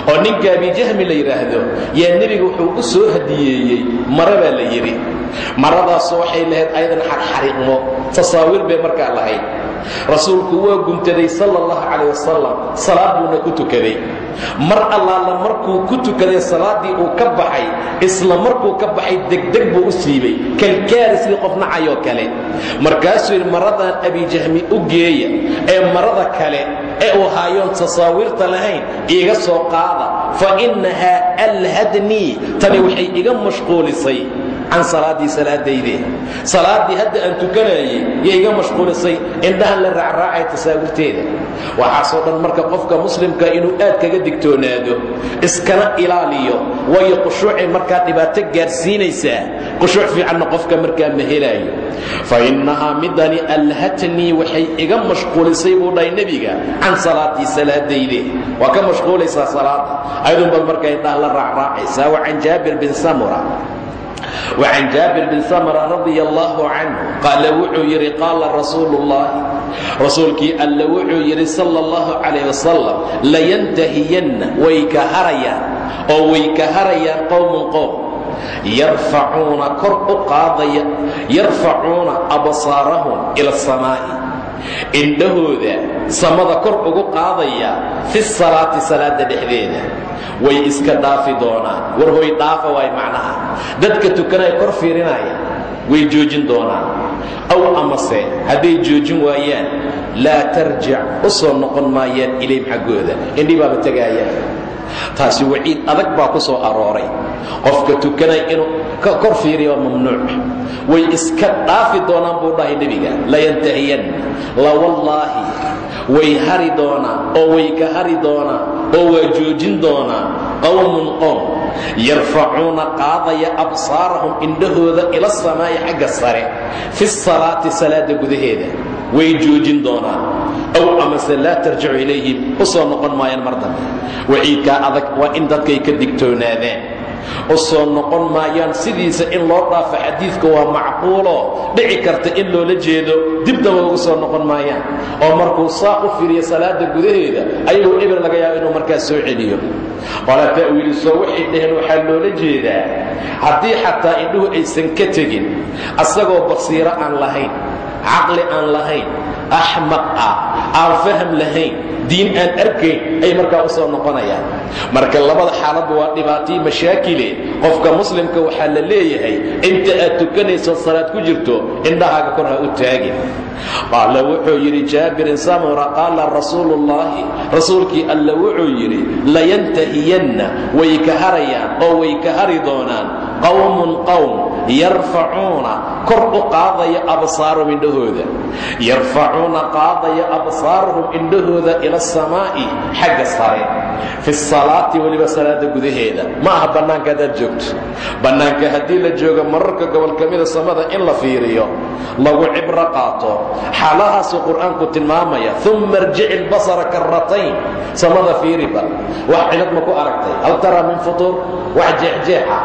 oo ninka abi jahmi la yidhaahdo yaa nebiga wuxuu u soo hadiyeeyey mare baa la yidhi maradaasu waxay lahayd ayadan xarxariiqmo tasaawiir bay markaa lahayd. Rasuulku waa guntaday sala allahu calayh wasalam salaad buuna ku tukaday. Mar allaala markuu ku tukaday salaaddii uu ka baxay isla markuu ka baxay degdeg buu u siibay. Kalkaarisii qof nacayoo kale. Markaasuu yidhi maradan abijahmi u geeya ee marada kale ee uu haayoon tasaawiirta lahayn iiga soo qaada fa innahaa alhadnii. Tani waxay iga mashquulisay can salaaddii salaadayde salaaddii hadda aan tukanayay yay iga mashquulisay indhahan la raacraacay tasaawirteeda waxaasoo dhan marka qofka muslimka inuu aad kaga digtoonaado iskana ilaaliyo waayo qushuucay markaa dhibaato gaadhsiinaysaa qushuuc fiicanna qofka markaa ma helaayo fa midani alhatnii waxay iga mashquulisay buu dhahay nebiga can salaatii salaadayde waa ka mashquulaysaa salaada ayadun baad markaa indhaha la raacraacaysaa wa jaabir bin samura وعن جابر بن سمرة رضي الله عنه قال وxuu yihi قاaل رsuuل اللhi rasuulkii all wuxuu yidhi sلى الله عليه وسلم laynتahiyana way ka harayaan oo way ka harayaan qowم qowم yarfacuuna kor u qaadaya yarfacuuna absaarahum ilى الsamaaءi indhahooda samada kor ugu qaadaya fi salaati salaada dhexdeeda. Way iska dhaafi doonaan. War way dhaafa waay macnaha. Dadka tukanaya kor fiirinaya way joojin doonaan. Aw amase hadday joojin waayaan laa tarjic u soo noqon maayaan ilayhim xaggooda. Indhii baaba tegaayaan taasi waciid adag baa ku soo arooray. Qofka tukanaya inuu kor fiiriya waa mamnuuc. Way iska dhaafi doonaan buu dhahay nebiga layantahiyan lawallaahi way hari doonaan oo way ka hari doonaan oo waa joojin doonaan qowmun qowm yarfacuuna qaadaya absaarahum indhahooda ila samaa'i xagga sare fi salaati salaada gudaheeda way joojin doonaan. Aw amase laa tarjicu ilayhim u soo noqon maayaan mar dambe. Waciidkaa adag waa in dadkay ka digtoonaadaan u soo noqon maayaan sidiisa in loo dhaafo xadiidka waa macquulo. Dhici karta in loola jeedo dibdaba ugu soo noqon maayaan. Oo markuu saa u firiyo salaada gudaheeda ayagoo eber laga yaabo inuu markaas soo celiyo. Qola ta'wiilisoo waxay dhaheen waxaa loola jeedaa. Haddii xataa indhuhu aysan ka tegin asagoo basiiro aan lahayn caqli aan lahayn axmaq ah aan faham lahayn diin aan arkayn ay markaa u soo noqonayaan marka labada xaaladba waa dhibaataiyo mashaakile qofka muslimka waxaa la leeyahay inta aad tukanayso salaad ku jirto indhahaaga kor ha u taagin qaala wuxuu yidhi jaabirin samura qaala rasuuluullaahi rasuulkii alla wuxuu yidhi layantahiyanna way ka harayaan oo way ka hari doonaan qowmun qowm yarfacuuna kor u qaadaya absaarahum indhahooda. Yarfacuuna qaadaya absaarahum indhahooda ila asamaa'i xagga sare fi salaati weliba salaada gudaheeda. Ma aha bannaanka haddaad joogto. Bannaanka haddii la joogo mararka gobol ka mida samada in la fiiriyo lagu cibro qaato. Xaalahaasuu qur'aanku tilmaamaya uma irjici lbasara karratayn. Samada fiiriba wax cilad ma ku aragtay. Hal taraa min futuur? Wax jeexjeexa.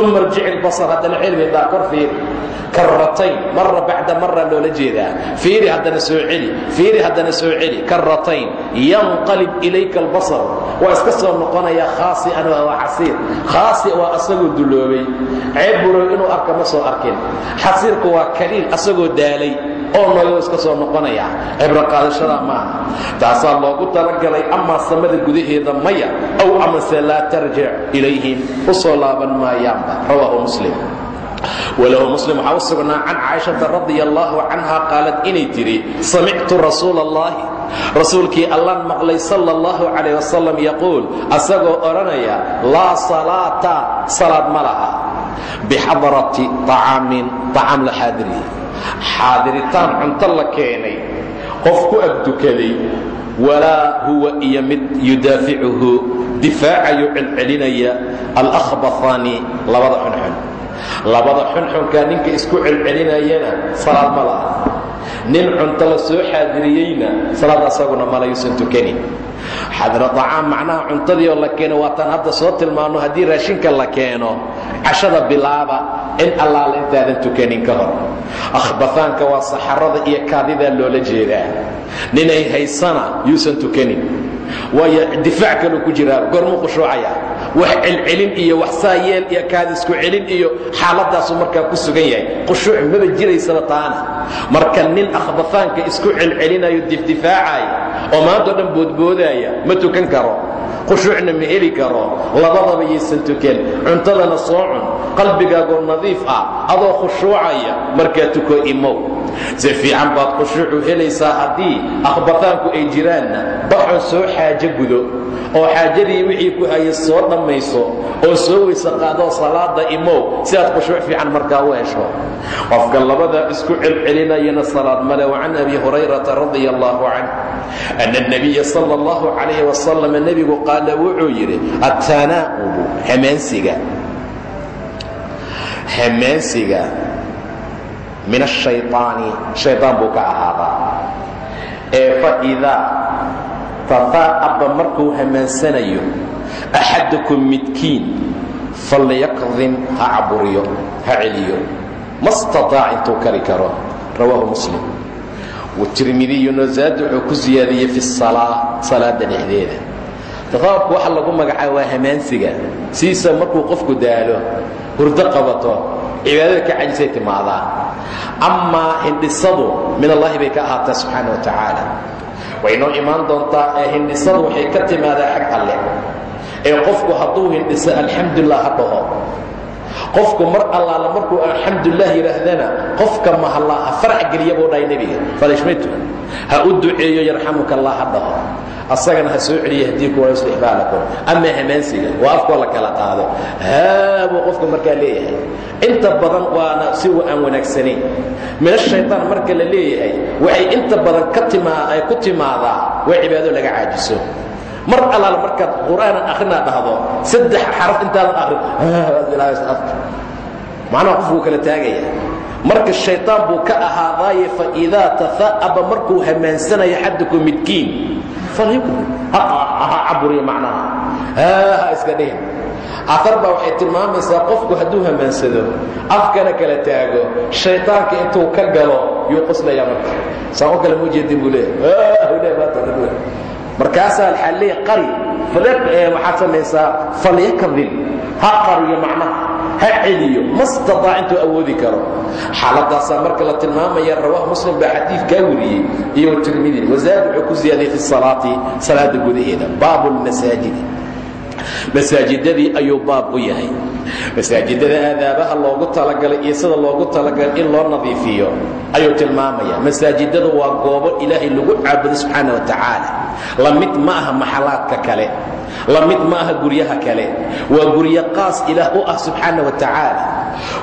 Uma irjici lbasar haddana cilmidaa kor fiiri. Karratayn. Mara bacda mara loola jeedaa. Fiiri haddana soo celi. Fiiri haddana soo celi. Karratayn. Yanqalib ilayka albasar waa iska soo noqonaya khaasi'an waa xasiir khaasi waa asagoo duloobay. Ceeb inuu arka ma soo arkin. Xasiirku waa kaliil asagoo daalay oo nooyo iska soo noqonaya. Cibro qaadashada maaha taasaa loogu talagalay amaa samada gudaheeda maya aw amase laa tarjic ilayhim u soo laaban maayaanba. Rawaahu muslim wlahu muslim waxaa u sugnaa can caaishata radia allahu canha qaalad inay tidhi samictu rasuula allahi rasuulkii allaan maqlay sala allahu calayh wasalam yaquul asagoo odhanaya laa salaata salaad ma laha. Bixadarati acaamin acaam la xaadirihi xaadiritaan cunto la keenay qof ku agdukaday walaa huwa iyo mid yudaaficuhu difaacayo celcelinaya alahbahaani labada xunxun labada xunxunkaa ninka isku celcelinayana salaad ma laha. Nin cunto la soo xaadiriyeyna salaad asaguna malayuusan tukanin xadra acaam macnaha cuntadii oo la keeno waataan hadda soo tilmaanno haddii raashinka la keeno. Cashada bilaaba in allaala intaadan tukanin ka hor. Akhbahaanka waa saxarada iyo kaadidaa loola jeedaa. Ninay haysana yuusan tukanin waayo difaac kaluu ku jiraa gormuu khushuucaya wax celcelin iyo wax saa yeel iyo kaadi isku celin iyo xaaladaasu markaa ku sugan yahay. Khushuuc maba jiraysaba taana. Marka nin akhbahaanka isku celcelinayo difdifaacaya oo maantao dhan boodboodaaya ma tukan karo khushuucna ma heli karo labadaba yaysan tukan. Cuntadana soo cun qalbigaagoo nadiif ah adoo khushuucaya markaa tuko imow si fiican baad khushuucu helaysaa haddii akhbataanku ay jiraanna baxon soo xaajo gudo. Oo xaajadii wixii ku haya soo dhammayso oo soo weyse qaadoo salaada imow si aad khushuuc fiican markaa u hesho. Qofka labadaa isku celcelinayana salaad male wa can abi hurayrata radia allaahu canh ana nabiya sal allahu calayh wasalam nebigu qaala wuxuu yidhi attanaa'ubu xamaansiga xamaansiga min ashayaani shayaan buu ka ahaadaa ee faidaa tafaa'aba markuu hamaansanayo axadukum midkiin falyaqdim ha caburiyo ha celiyo. Ma staaac intuu kari karo rawaahu muslim. Tirmidiyuna zaad wuxuu ku ziyaadiyey fi salaa salaada dhexdeeda tafaabku waxa lagu magacaaba waa hamaansiga. Sidiisa markuu qofku daalo hurdo qabato cibaadada ka cajisay timaadaa amaa hindhisadu min allahi bay ka ahaataa wa tacaala way noo imaan doontaa ee waxay ka timaadaa xag alleh ee qofku hadduu hindhiso alxamdulilah ha qofku mar allaala markuu alxamdulilah yidhaahdana qofka mahallaa ha farax geliya buu dhahay nebiga. Ha u duceeyo yarxamuka allah ha asagana ha soo celiya haddii kuwa istixbaalakum ama hamaansiga waa afkoo la kala qaado. Haa buu qofku markaa leeyahay. Inta badan waana si aan wanaagsanayn. Min ashaytaan marka la leeyahay waxay inta badan ka timaa ku timaadaa waa cibaado laga caajiso. Mar allaal markaad qur'aanan akrinaa dhahdo saddex xaraf intaadan akrin macnaha qofku wuu kala taagaya marka shayطaan buu ka ahaadaaye faidaa taa'aba markuu hamaansanayo xadaku midkiin ha aar baa waxay tilmaamaysaa qofku hadduu hamaansado afkana kala taago shayطaanka intuu ka galo yuu qoslaya marka. Saan o kale mujeedin buu leeya markaasaa waxaa leeya qari waxaad samaysaa falyakadib ha qariyo macnaha ha celiyo ma awoodi karo. Xaaladaasaa marka la tilmaamaya rawah muslim baa xadiidkaa wariyey iyo tirmidi. Wazaad ku ziyaaday fi salaati salaada gudaheeda baabu lmasaajidi masaajidadii ayuu yahay masaajidada aadaabaha loogu talagalay iyo sida loogu talagalay in loo nadiifiyo ayuu tilmaamaya masaajidadu waa goobo ilaahay lagu caabudo subxaana wa tacaala. La mid ma aha maxalaadka kale la mid ma aha guryaha kale. Waa guryo qaas ilaah u ah subxaana wa tacaala.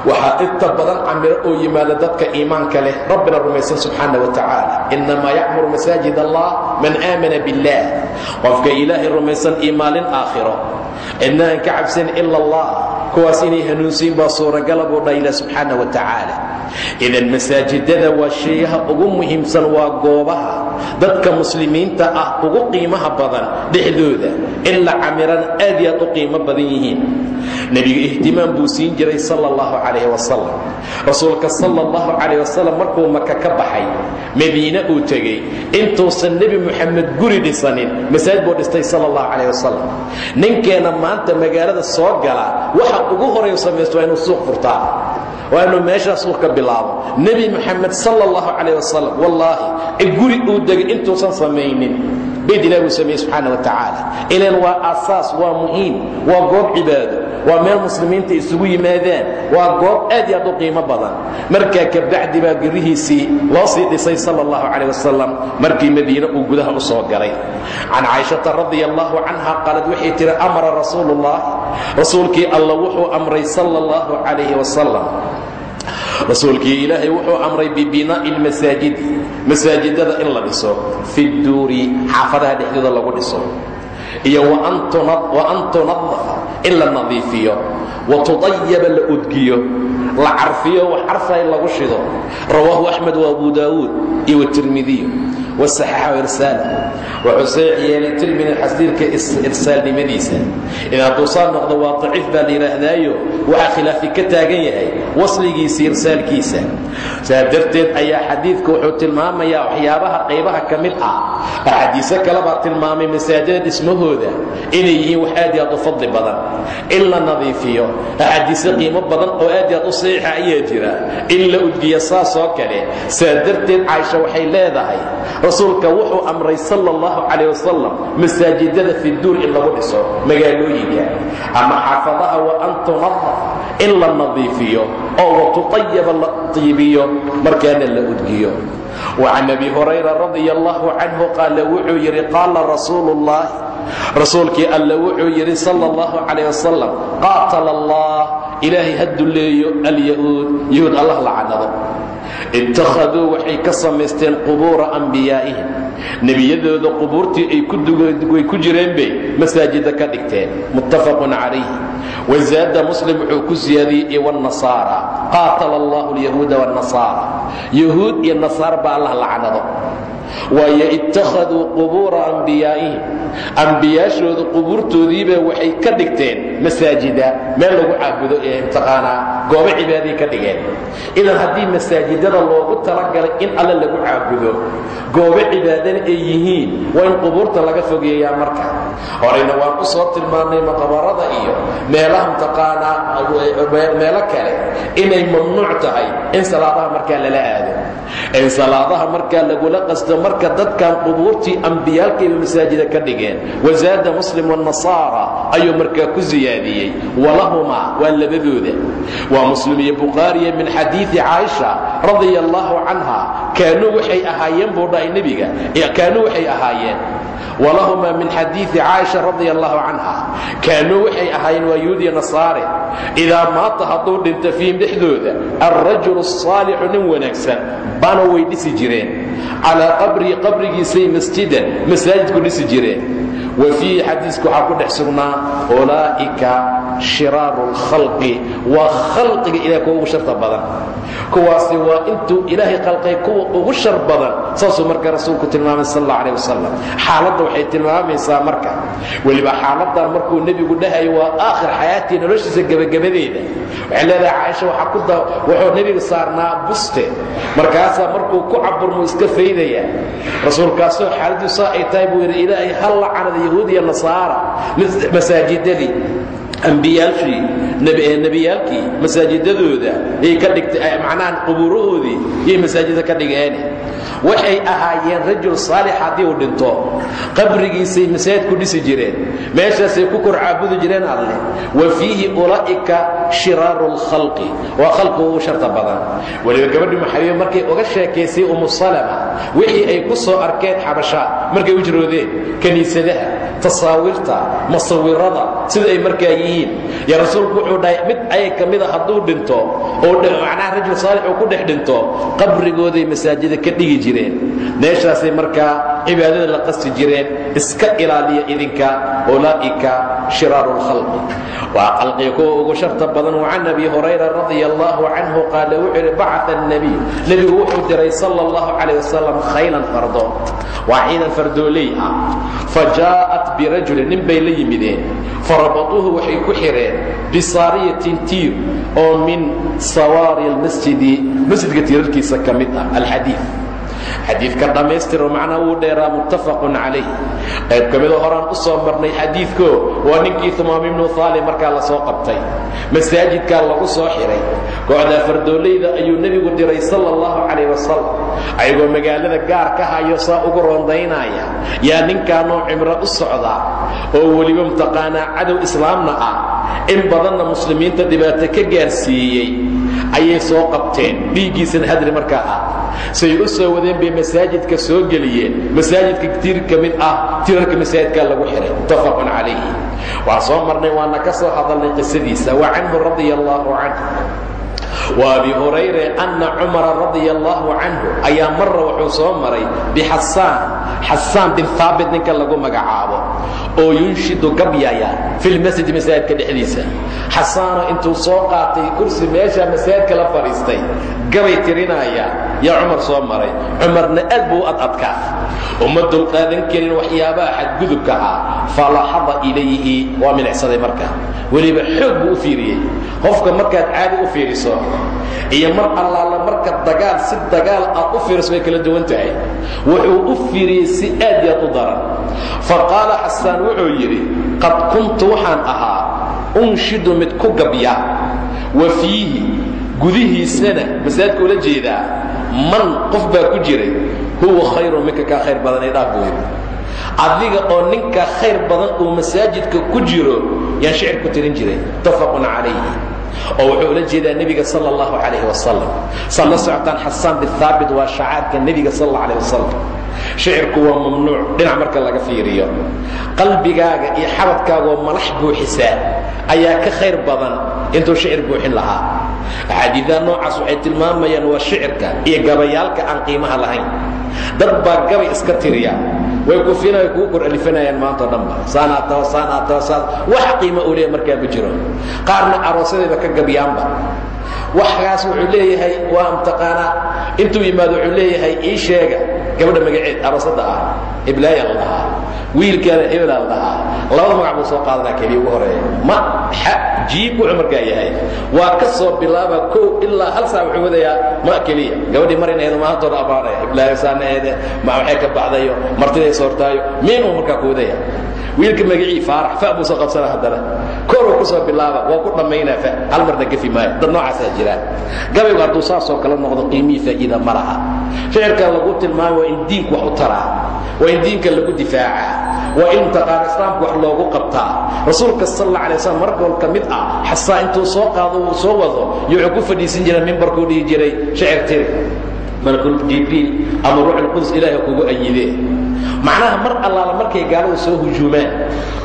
Waxaa inta badan camiro oo yimaada dadka iimaanka leh rabbina rumaysan subxaana wa tacaala. Innamaa yacmuru masaajid allah man aamana biاllah qofka ilaahay rumaysan iyo maalin aakhiro cidna aan ka cabsan ila allah kuwaas inay hanuunsiin baa suuragala buu dha ilah subxaana wa tacaala idan masaajidada waa sheeyaha ugu muhiimsan waa goobaha dadka muslimiinta ah ugu qiimaha badan dhexdooda in la camirana aad iyo aad u qiimo badan yihiin nebiga ihtimaam buu siin jiray sal اllahu calayh wasalam rasuulka sal اllahu calayh wasalam markuu maka ka baxay madiine uu tegey intuusan nebi moxamed guri dhisanin masaajid buu dhistay sal اllahu calayh wasalam ninkeena maanta magaalada soo gala waxa ugu horay samaysto waa inuu suuq furtaa waa inuu meeshaa suuq ka bilaabo. Nebi moxamed sal اllahu calayh wasalam guri uu degay intuusan samaynin bayd ilahi uu sameeyey subxaana wa tacaala ilan waa asaas waa muhiim waa goob cibaado waa meel muslimiinta isugu yimaadaan waa goob aad iyo aad u qiimo badan markaa kabacdi baa girihiisii loo sii dhisay sala allahu calayh wasalam markii madiine uu gudaha u soo galay can caaishata radia allahu canha qaalad waxay tihi amara rasuulu ullah rasuulkii alla wuxuu amray sala allahu calayhi wasalam rasuulkii ilaahay wuxuu amray bibinaa'i lmasaajidi masaajidada in la dhiso fi duuri xaafadaha dhexdooda lagu dhiso. Iyo wa an tunadafa in la nadiifiyo. Wa tudayaba la udgiyo. La carfiyo wax carfay lagu shido. Rawaahu axmed wa abu daawuud iyo watirmidiy wasaxaxa irsaalahu wuxuu saxiix yeelay tirmidi xasiirka irsaalnimadiisa in hadduu saa noqdo waa daciif baa la yidhaahdaayo waxaa khilaafi ka taagan yahay wasligiisa irsaalkiisa saa darteed ayaa xadiidku wuxuu tilmaamayaa waxyaabaha qaybaha ka mid ah axaadiise kale baa tilmaamay masaajida dhismahooda inay yihiin wax aad i aad u fadli badan in la nadiifiyo axaadiise qiimo badan oo aad i aad u saxiixa ayaa jira in la udgiyo saas oo kale saa darteed caaisha waxay leedahay rasuulka wuxuu amray sal اllahu calayh wasalam masaajidada fi duur in lagu dhiso magaalooyinka ama xaafadaha wa an tunadafa in la nadiifiyo oo watutayaba la tiibiyo markaana la udgiyo وcan abi hurayra radia allahu canhu qaala wuxuu yidhi qaala rasuulu اllahi rasuulkii alla wuxuu yidhi sal اllahu calayh wasalam qaatala allah ilaahay ha dulleeyo alyahuud yahuud allah lacanado ittakhaduu waxay ka samaysteen qubuura ambiyaa'ihim nebiyadooda qubuurtii ay ku jireen bay masaajida ka dhigteen muttafaqun calayh wazaada muslim wuxuu ku siyaadiyey iwanasaara qaatala allahu alyahuuda wاnnasaara yahuud iyo nasaar baa allah lacnado waayo ittakhaduu qubuura ambiyaa'ihim ambiyaashooda qubuurtoodiiba waxay ka dhigteen masaajida meel lagu caabudo ee imtiqaanaa goobo cibaadii ka dhigeen. Idan haddii masaajidada loogu talagalay in alle lagu caabudo goobo cibaadana ay yihiin waa in qubuurta laga fogeeyaa marka. Horeyna waan u soo tilmaannay maqabarada iyo meelaha imtiqaanaa meelo kale inay mamnuuc tahay in salaadaha markaa lala aado. In salaadaha markaa lagula qasto marka dadkan qubuurtii ambiyaalkayba masaajida ka dhigeen wazaada muslim wanasaara ayuu markaa ku siyaadiyey walahumaa waa labadooda. Waa muslim iyo bukhaariya min xadiidi caaisha radia allahu canha kaanuu waxay ahaayeen buu dhahay nebiga kaanuu waxay ahaayeen walahumaa min xadiii caaisha radi allahu canha. Kaanuu waxay ahaayeen waa yuhuudiya nasaare idaa maata hadduu dhinta fiihim dhexdooda alrajulu asaalixu nin wanaagsan bana way dhisi jireen. Calaa qabrii qabrigiisay masjidan masaajidku dhisi jireen wa fiihi xadiiska waxaa ku dhex sugnaa ulaa'ika shiraaru lkhalqi waa khalqiga ilahay kuwa ugu sharta badan kuwaasi waa intuu ilaahay khalqay kuwa ugu shar badan saasuu marka rasuulku tilmaamay sal alla aleh wasalam xaaladda waxay tilmaamaysaa marka weliba xaaladan markuu nebigu dhahayo waa aakhir xayaatii noloshiisa gebagabadeeda waxay leedahay caaisha waxaa wuxuu nebiga saarnaa buste markaasaa markuu ku caburmuu iska faydaya rasuulkaasoo xaaladiisu saa ay tahay buu yidhi ilaahay hal lacanada yahuud iyo nasaara masaajidadii ambiyaalshii nebiyaalkii masaajidadooda yay ka dhigtay macnaha qubuurahoodii yay masaajida ka dhigeen. Waxay ahaayeen rajul saalix haddii uu dhinto qabrigiisay masaajid ku dhisi jireen meeshaasay ku kor caabudi jireen alleh wa fiihi ulaa'ika shiraaru lkhalqi waa khalqigu ugu sharta badan. Weliba gabadhi maxabiib markay uga sheekaysay umu salama wixii ay ku soo arkeen xabasha markay u jiroodeen kiniisadaha tasaawirta musawirada sida ay markaa yihiin. Y rasuulku wuxuu dhahay mid ayag ka mida dhinto oo macnaha rajul saalix uu ku dhex qabrigooday masaajida ka dhigi jireen. Meeshaasay markaa cibaadada la qasti jireen iska ilaaliya idinka ulaa'ika shiraaru lkhalqi waa qalqiga kuwa ugu sharta badan wacan abi hurayra radia allahu canhu wuxuu yidhi bacaa annabiy wuxuu diray sala allahu calayh khaylan fardo. Waa ciidan fardooley ah. Fa jaa'at birajulin la yimideen farabaduuhu waxay ku xidheen bisaariyatin tiir oo min sawaari almasjidi masjidka tiirarkiisa ka mid ah alxadiid xadiidka dhammaystiro macnaa wuu dheeraa muttafaqun calayh. Qayb ka midoo horaan u soo marnay xadiidko waa ninkii humaam ibnu haalim markaa la soo qabtay. Masaajidkaa lagu soo xidhay kooxdaa fardoolayda ayuu nebigu diray sala allahu calayh wasalam ayagoo magaalada gaar ka hayo saa ugu rondaynaya yaa ninkaanoo cimro u socdaa oo weliba mutaqaanaa cadow islaamna ah. In badanna muslimiinta dhibaato ka gaarsiiyey ayay soo qabteen. Dhiiggiisana hadri markaa ah. Say u soo wadeen bay masaajidka soo geliyeen. Masaajidka tiir ka mid ah tirarka masaajidkaa lagu xihay muttafaqun calayhi. Waan soo marnay waana ka soo hadalnay qisadiisa. Wa canhu radia allahu canh وabi hurayre أna cumara radia allahu canhu ayaa mara wuxuu soo maray bixasaan xasaan bin haabit ninka lagu magacaabo oo yunshidu gabyaya fi lmasjidi masaajidka dhexdiisa. Xasaano intuu soo qaatay kursi meesha masaajidka la fadhiistay gabay tirinaya yaa cumar soo maray. Cumarna aad buu ad adkaa. Uma dulqaadan karin waxyaabaha xadgudubka ah falaxada ilayhi waa milicsaday marka weliba xoog buu u fiiriyey. Qofka markaad caadi u fiiriso iyo mar allaala marka dagaal si dagaal aad u fiiriso way kala duwan tahay. Wuxuu u fiiriyey si aad yaad u daran. Fa qaala xasaan wuxuu yidhi qad kuntu waxaan ahaa unshidu mid ku gabya wa fiihi gudihiisana masaajidka ula jeedaa man qof baa ku jiray huwa khayrun minka kaa khayr badan ee dhaaf buu adiga oo ninka khayr badan uu masaajidka ku jiro yaan shicir ku tirin jiray muttafaqun calayhi oo wuxuu ula jeedaa nebiga sal اllahu calayh wasalam saad la socotaan xasaan bihaabit waa shacaarka nebiga sal اllah alayh wasalam shicirku waa mamnuuc dhinac marka laga fiiriyo. Qalbigaaga iyo xabadkaagaoo malax buuxisaa ayaa ka khayr badan intuu shicir buuxin lahaa. Axaadiidaha noocaas waxay tilmaamayaan waa shicirka iyo gabayaalka aan qiimaha lahayn. Dad baa gabay iska tiriya. Way kufina way kugu kor alifanayaan maantao dhanba saanaatao saanaatao saan wax qiimo uu leeya markaa ma jiro. Qaarna aroosyadayba ka gabyaanba waxkaas wuxuu leeyahay waa mtaqaanaa intuu yimaado wuxuu leeyahay ii sheega gabadha magaceed aroosada ah iblaaya la dhahaa wiilkaana hebela la dhahaa labada magac buu soo qaadanaa keliya ugu horreeya ma xa jiib wuxuu markaa yahay. Waa ka soo bilaaba kow ilaa hal saa wuxuu wadayaa ma keliya. Gabadhii marinaheedu maantooda ammaanaya iblaayo saanaheede ma waxay ka baxdayo martiday soortaayo miin uu markaa ku wadaya wiilka magacii faarax fa buu soo qabsana haddana. Koruu ku soo bilaaba waa ku dhammaynaa fa hal marna gefi maayo. Dad noocaasaa jiraan. Gabaygu hadduu saasoo kale noqdo qiimihii faa'iida ma laha. Ficilkan lagu tilmaamo waa in diinku wax u taraa waa in diinka lagu difaacaa waa in mutaqaana islaamka wax loogu qabtaa. Rasuulka sal alla alay waslam mar gool ka mid ah xasaa intuu soo qaado uu soo wado yo wuxuu ku fadhiisan jira mimbarkuu dhihi jiray shicir tiri jibriil ama ruuxulqudus ilaahay kugu ayidee macnaha mar allaala markay gaalada soo hujuumaan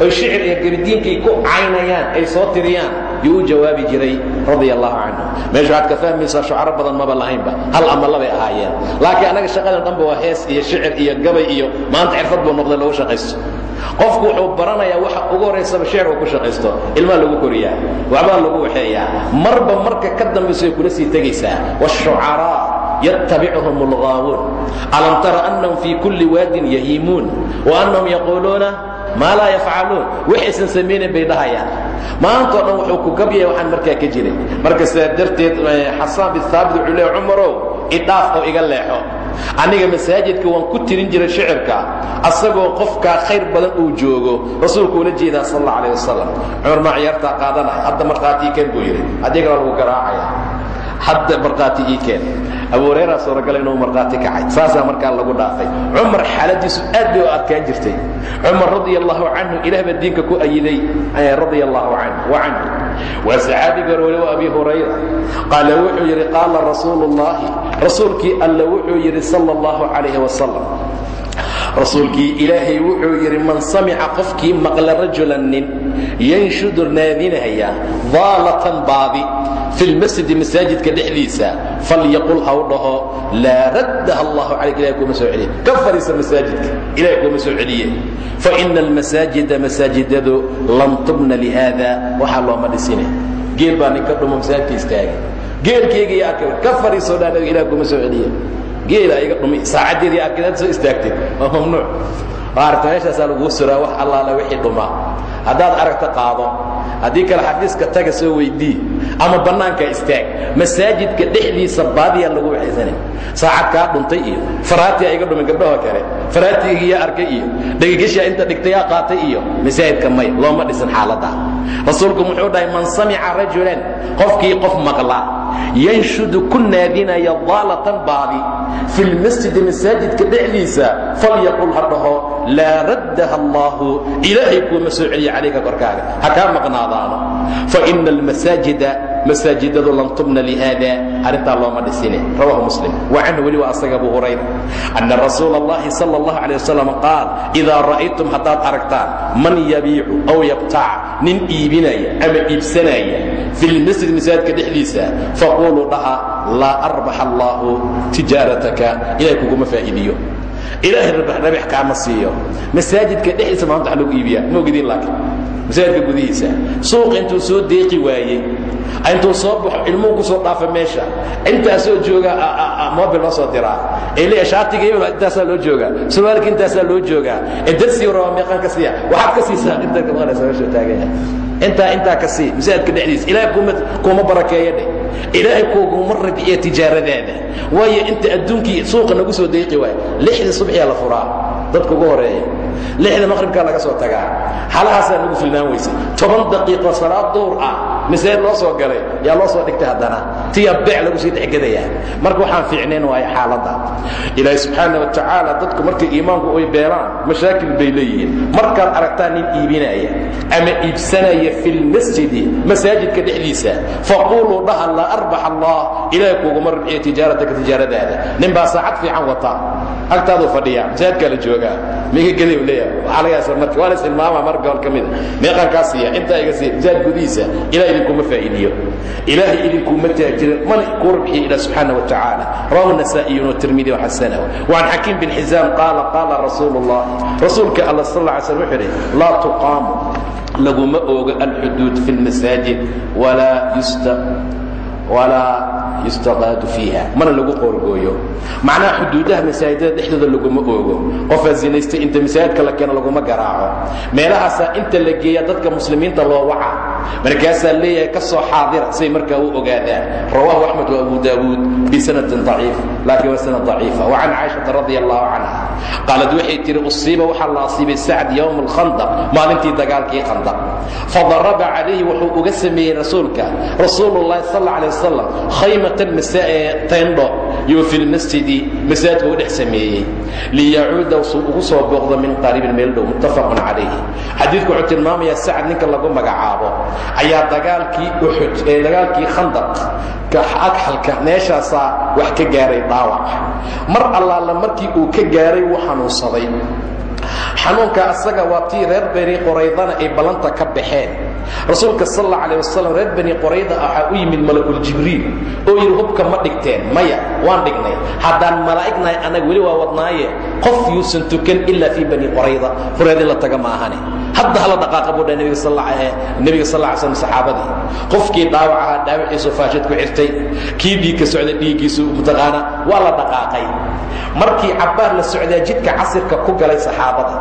oy shicir iyo gebidiinkay ku caynayaan ay soo tiriyaan yuu jawaabi jiray radia allahu canhu. Meesha waxaad ka fahmaysaa shucaro badan maba lahaynba hal ama labay ahaayeen. Laakiin annaga shaqadan dhanba waa hees iyo shicir iyo gabay iyo maanta xirfad buu noqday lagu shaqaysto. Qofku wuxuu baranayaa waxa ugu horaysaba shicir uu ku shaqaysto ilmaa lagu koriyaa waxbaa lagu waxeeyaa. Marba marka ka dambayso ay kula sii tegaysaa wshucaraa ytabichum اlgaawuun alam tara anahum fii kulli waadin yahiimuun waannahum yaquuluuna maa laa yafcaluun waxaysan samaynayn bay dhahayaan maantao dhan wuxuu ku gabyaya waxaan markaa ka jiray marka sidaa darteed xasaan bin haabit wuxuu leey cumarow aniga masaajidka waan ku tirin jiray shicirka asagoo qofkaa khayr badan uu joogo rasuulku ula jeedaa sal alla alah wasalam cumar maa ciyaartaa hadda markhaatii kan buu yidhi adigana lagu garaacaya hadda markhaati ii keen. Abu hurayra suuragala inuu markhaati kacay. Saasaa markaa lagu dhaafay. Cumar xaaladiisu aad bay u adkaan jirtay. Cumar radia canhu ilaah diinka ku ayiday radia canhu wa canhu. Waa saxaabiga roole wa abi hurayra. Qaala wuxuu yidhi qaala rasuulu rasuulkii alla wuxuu yidhi sala allahu calayhi wasalam rasuulkii ilaahay wuxuu yidhi man samica qofkii maqla rajulan nin yanshudu naadinaya daalatan baadi fi lmasjidi masaajidka dhexdiisa falyaqul haw dhaho laa raddaha allahu calayk ilahay kuuma soo celiye. Ka fadhiisa masaajidka ilahay kuuma soo celiye. Faina almasaajida masaajidadu lam tubna lihaada waxaa looma dhisine geel baa ninka dhumo masaajidka istaagay geelkayga iyo ka fadhiisoo dhaan ilahay kuuma soo celiye geela iga dhumi saacaddeedii arkaad soo istaagtay. Waa mamnuuc. Waa aragta meeshaasaa laguu suraa wax allaala wixii dhumaa haddaad aragta qaado haddii kale xafiiska taga soo weydii ama bannaanka istaag masaajidka dhexdiisa baadiyaa lagu waxaysanay saacad kaa dhuntay iyo faraatiyaa iga dhumin gabdhahoo kale faraatigiyaa arkay iyo dhegageshaa inta dhigtayaa qaatay iyo masaajidka may looma dhisin xaaladda rasuulku muxuu dhahay man samica rajulan qofkii qof maqla. Yanshudu ku naadinaya daalatan baadi. Fi lmasjidi masaajidka dhexdiisa falyaqul ha dhaho laa raddaha allaahu ilaahay kuuma soo celiya calayka korkaaga. Ha kaa maqnaadaano. Faina almasaajida masaajidadu lam tubna lihaada arrintaa looma dhisine. Rawahu muslim. Wa canhu weli waa asaga abu hurayra. Anna rasuula allahi sala allahu calay wasalam qaal idaa ra'aytum haddaad aragtaan man yabiicu aw yabtac nin iibinaya ama iibsanaya fi lmasjid masaajidka dhexdiisa faquluu dhaha laa arbaxa allaahu tijaarataka ilahay kuguma faa'iidiyo. Ilaahay rabax kaama siiyo. Masaajidka dhexdiisa maanta wax lagu iibiyaa ma ogidin laakiin masaajidka gudihiisa. Suuqa intuu soo deeqi waayey intuu soo baxo ilmuhu ku soo dhaafa meesha. Intaasoo jooga mobil loo soo diraa leeya shaatiga intaasaa loo joogaa surwaalka intaasaa loo joogaa darsiga rabaa meeqaan ka siiya. Waxaad ka siisaa inta ka maqlaysa meesha taaganya intaa intaa ka sii masaajidka dhexdiisa. Ilaahay kuma kuma barakeeya dheh. Ilaahay kuguma rabixiya tijaaradaada waayo inta adduunkii suuqa nagu soo deeqi waayo lixdii subxiyaa la furaa. Dadka ugu horreeya lixda maqribkaa laga soo tagaa. Xalahaasaa nagu filnaan weyse. Toban daqiiqo salaad duhur ah masaajid loo soo galay yaa loo soo dhigtay haddana. Tiyaa beec lagu sii dhexgadayaa marka waxaan fiicnayn waayo xaaladda. Ilaahay subxaana wa tacaala dadku markay iimaanku ay beelaan mashaakil bay leeyihiin. Markaad aragtaan nin iibinaya ama iibsanaya fi lmasjidi masaajidka dhexdiisa faquluu dhaha laa arbax allah ilaahay kuguma rabciyo tijaarataka tijaaradaada. Nin baa saacad fiican wata agtaaduu fadhiya masaajidkaa la joogaa. Miga gaday leeyahaywaa lasilmaama mar gobol ka mida meeqaan kaa siiya intaa iga siiya zaad gudihiisa ilah idinkuma faa'iidiyo. Ilaahay idinkuma taajirin mana kuu rabxiyo ilah subxaana wa tacaala. Rawahu nasaa'iyun watirmidi waxasanahu wacan xakiim bin xisaam qaala qaala rasuulu llahi rasuulka alla sal alla ly slam wuxuu idhi laa tuqaamu laguma ooga alxuduud fi lmasaajid walaa yusta walaa yustaqaadu fiiha mana lagu qoorgooyo. Macnaha xuduudaha masaajidada dhexdooda laguma oogo. Qofaa zinaystay inta masaajidka la keeno laguma garaaco. Meelahaasaa inta la geeya dadka muslimiinta loo waca. Markaasaa leeyahay ka soo xaadira say markaa u ogaadaan. Rawaahu axmed wa abu daawuud bisanadin daciif laakiin waa sanad daciifa wa can caaishata radia allahu canha qaalad waxay tihi usiiba waxaa la asiibay sacd yowma alkhandaq maalintii dagaalkii khandaq. Fadaraba calayhi wuxuu uga sameeyey rasuulka rasuulu sal alla alay wasalam khayma tendho yuu fi lmasjidi masaajidka u dhex sameeyey liyacuuda suu ugu soo booqdo min qariibin meel dhow muttafaqun calayhi. Xadiidku wuxuu tilmaamayaa sacad ninka lagu magacaabo. Ayaa dagaalkii uxud ee dagaalkii khandaq agxalka meeshaasaa wax ka gaaray dhaawac. Mar allaala markii uu ka gaaray wuu xanuunsaday xanuunka asaga waa tii reer bani qoraydana ay ballanta ka baxeen. Rasuulka sal alla calah wasalam reer bani qorayda waxaa u yimid malakuljibriil oo yidhi hubka ma dhigteen maya waan dhignay. Haddaan malaa'ignahay annaga weli waa wadnaaye. Qof yuusan tukan ilaa fii bani qorayda qorayd in la taga ma ahane hadda hala dhaqaaqa buu dha nebiga sal nebiga sal ly slam saxaabadii. Qofkii dhaawac ahaa dhaawaciisu ku xirtay kii dhiigka socda dhiiggiisu mataqaana waa la dhaqaaqay. Markii cabbaar la socdaa jidka casirka ku galay saxaabada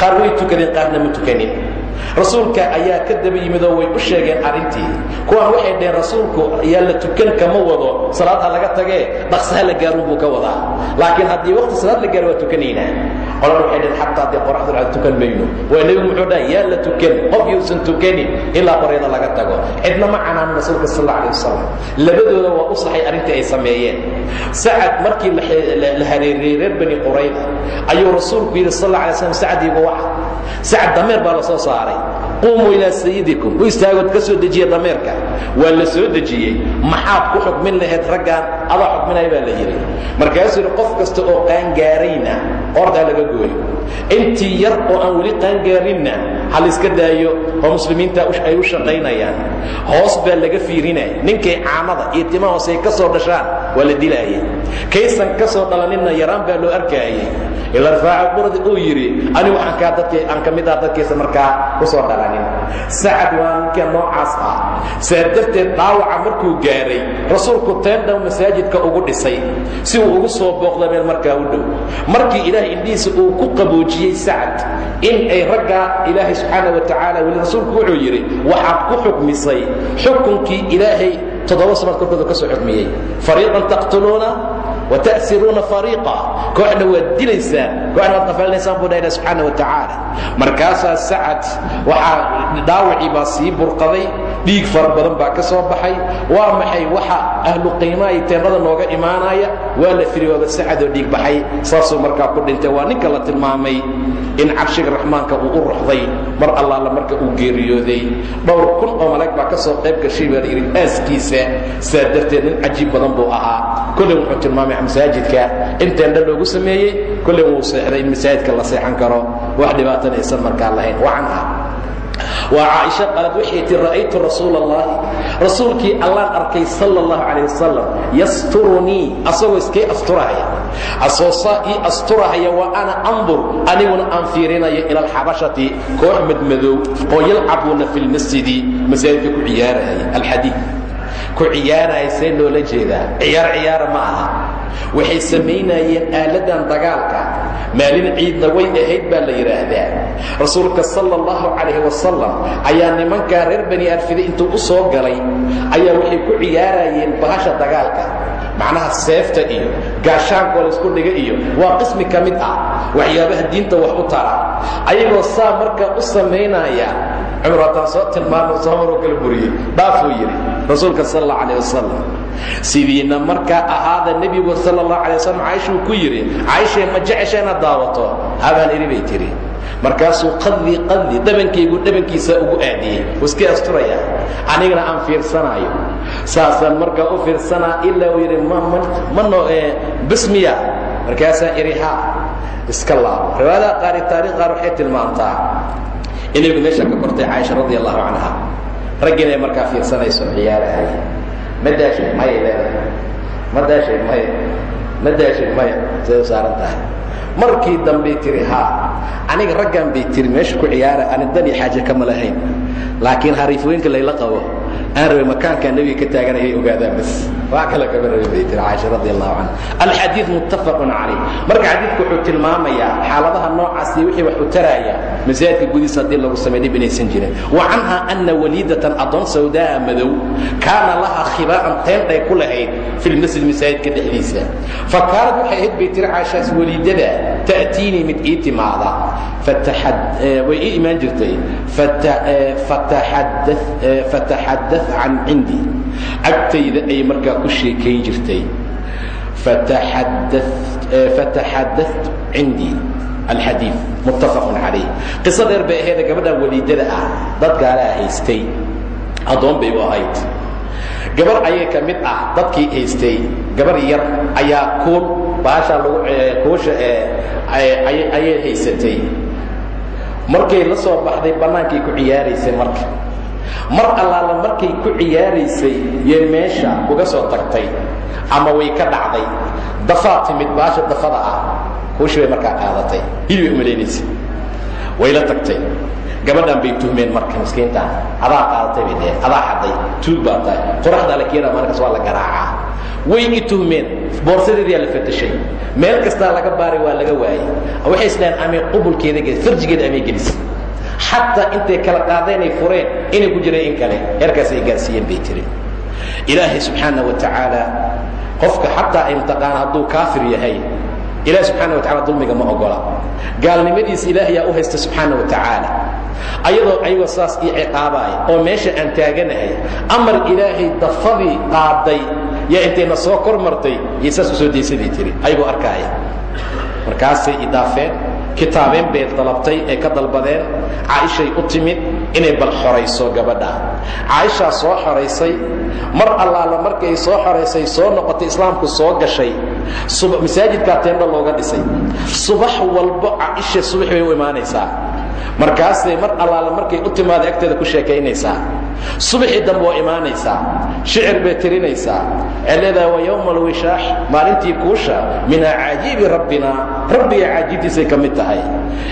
qaar way tukadeen qaarna ma tukanin rasuulka ayaa ka daba yimid oo way u sheegeen arrintii. Kuwaan waxay dhaheen rasuulku yaa la tukan kama wado salaad ha laga tagee dhaqsaha la gaarun buu ka wadaa. Laakiin haddii waqti salaad la gaaro waa tukanaynaa. Qolan waxay dhaheen xataa haddii qoraxdu dhacdo tukan mayno. Waa nebigu muxuu dhahay yaa la tukan qof yuusan tukanin ilaa qoryada laga tago. Cidna ma canaanin rasuulka sal alla alay wasalam labadooda waa u saxay arrintii ay sameeyeen. Sacad markii la hareeriyey reer bani qurayda ayuu rasuulku yidhi sal alla alay slam sacad igu waca sacad dameer baa la soo saaray. Quumuu ilaa sayidikum u istaagood ka soo dejiya dameerka. Waa la soo dejiyey. Maxaad ku xukmin lahayd raggaan adaa xukminaya baa la yidhi. Markaasuu yidhi qof kasta oo qaangaarayna ordaa laga gooyo. Intii yar oo aan weli qaangaarinna ha layska daayo oo muslimiinta ay u shaqaynayaan. Hoos baa laga fiirinaya ninkay caamada iyo tima hoose ay ka soo dhashaan waa la dilaayay. Kaysan ka soo dhalaninna yaraan baa loo arkaayay. Ila rifaaca quradi uu yidhi ani waxaan kaa dadka aan ka mid ah dadkiisa markaa soo dhalanin. Sacad waa ninka noocaas ah. Saa darteed dhaawaca markuu gaaray rasuulku teendhow masaajidka ugu dhisay. Si uu ugu soo booqda meel markaa u dhow. Markii ilaahay indhihiisa uu ku qaboojiyey sacad in ay raggaa ilaahay subxaana wa tacaala weli rasuulku wuxuu yidhi waxaad ku xukmisay xukunkii ilaahay toddoba sanaad ka soo xukmiyey. Fariiqan taqtuluuna watasiruuna fariiqa. Kooxna waad dilaysaan kooxna waad qafalinaysaan buu dha ilah subxaana wa tacaala markaasaa sacad waxaa dhaawacii baa sii burqaday dhiig fara badan baa ka soo baxay. Waa maxay waxa ahlu qiimaha iyo teennada nooga imaanaya? Waa la firiyooda sacadoo dhiig baxay saasuu markaa ku dhintay. Waa ninka la tilmaamay in carshiga raxmaanka uu u ruxday mar allaala marka uu geeriyooday. Dhowr masaajidka. In teendha loogu sameeyey kolley wuu seexday in masaajidka la seexan karo. Wax dhibaatana aysan markaa lahayn. Wacan ah waa caaisha qalad waxay tii ra'aytu rasuula allahi rasuulkii allaan arkay sala allahu calayh wasalam yasturunii asagoo iskay asturahaya. Asoosaa ii asturahaya wa ana andur aniguna aan fiirinayo ila alxabashati koox madmadow oo yalcabuuna fi lmasjidi masaajidka ku ciyaaraya alxadiid. Ku ciyaaraya see loola jeedaa. Ciyaar ciyaara ma aha waxay samaynayeen aaladan dagaalka. Maalin ciidna way ahayd baa la yidhaahdaa rasuulka sala allahu calayh wasalam ayaa nimankaa reer bani arfide intuu u soo galay ayaa waxay ku ciyaarayeen bahasha dagaalka. Macnaha seefta iyo gaashaankoo laysku dhiga iyo waa qismi ka mid ah. Waxyaabaha diinta wax u tara. Ayagoo saa markaa u samaynaya cumar hataan soo tilmaano soo maroo kala buriyey dhaafuu yidhi rasuulka sal alla calayh wasalam sidiina markaa ahaada nebigu sal allahu alay wasalam caaishuu ku yidhi caaishae ma jecesha daawato? Habaan idhi bay tidhi. Markaasuu qadii qadii dhabankaygu dhabankiisa ugu aadiyey. Iska asturayaa anigana aan fiirsanaayo. Saasaan markaa u fiirsanaa ilaa uu yidhi mano bismiya. Markaasaan idhi iska laabo riwaayadaha qaar iyo taarikh qaar waxay tilmaamtaa in nebigu meesha ka kortay caaisha radi allahu canha raggiina ay markaa fiirsanayso ciyaarahay ma daashay maya leedahay ma daashay maya ma daashay maya siday u saaran tahay markii dambay tiri haa aniga raggan bay tiri meesha ku ciyaara ani dan iyo xaaje kama lahayn. Laakiin hariifooyinka layla qabo aan rabay makaankaa nebiga ka taagan ayay ogaadaan bas. Wax kale kama rabay bay tiri caaisha radi allahu canha alxadiid muttafaqun calayh. Marka xadiidku wuxuu tilmaamayaa xaaladaha noocaas iyo wixii wax u taraaya masaajidka gudihiisa haddii lagu samay dhib inaysan jirin. Wa canha ana waliidatan adoon sawdaa madow kaana laha khibaa'an teendhay ku lahayd fi lmasjid masaajidka dhexdiisa. Fa kaanad waxay ahayd bay tiri caashaas waliidada ta'tiinii mid ii timaada. Way ii imaan jirtay. Fataxada can cindii agtayda ay markaa ku sheekayn jirtay. Fataxada cindii alxadii muttafaqun calayh. Qiso dheer bay aheeda gabadhan waliidada ah. Dad gaalaha haystay. Addoon bay u ahayd. Gabar ayay ka mid ah dadkii haystay. Gabar yar ayaa kuul baashaa lagu kuusha ayay haysatay. Markay la soo baxday bannaankay ku ciyaaraysay marka mar allaala markay ku ciyaaraysay yay meesha uga soo tagtay ama way ka dhacday. Dafaa timid baasha dafada ah huushi bay markaa qaadatay. Hilibay umalaynaysa way la tagtay. Gabadhan bay tuhmeen marka miskiintaan adaa qaadatay bay dheheen adaa xadday tuug baa tahay qoraxdaa la keenaa markas waa la garaacaa. Way i tuhmeen boorsadeediyaa la fatashay meel kastaa laga baaray waa laga waayey waxay isdhaheen amay qubulkeeda farjigeeda amay gelisay xataa intay kala qaadeenay fureen inay ku jireen in kale. Heerkaas ay gaarsiiyeen bay tiri ilaahay subxaana wa qofka xataa imtiqaan hadduu kaafir yahay ilahi subxaana wa tacala dulmiga ma ogola. Gaalnimadiisa ilaahayaa u haysta subxaana wa ayadoo ayagoo saas ii ciqaabaaya oo meesha aan taaganahay amar ilaahay dafadii qaaday yaa intayna soo kor martay iyo saas u soo daysaday tiri. Ayagoo arkaaya markaasay idaafeen kitaabeen bay dalabtay ee ka dalbadeen caaishay u timid inay bal xorayso gabadha. Caaishaa soo xoraysay mar allaala markay soo xoraysay soo noqotay islaamku soo gashay masaajidkaa teendho looga dhisay. Subax walbo caaisha subax bay u imaanaysaa. Markaasay mar allaala markay u timaada agteeda ku sheekaynaysaa subaxii dambe waa imaanaysaa shicir bay tirinaysaa ee leedahay wa yowma alwishaax maalintii kuusha min acaajiibi rabbina rabbiga caajibtiisay ka mid tahay.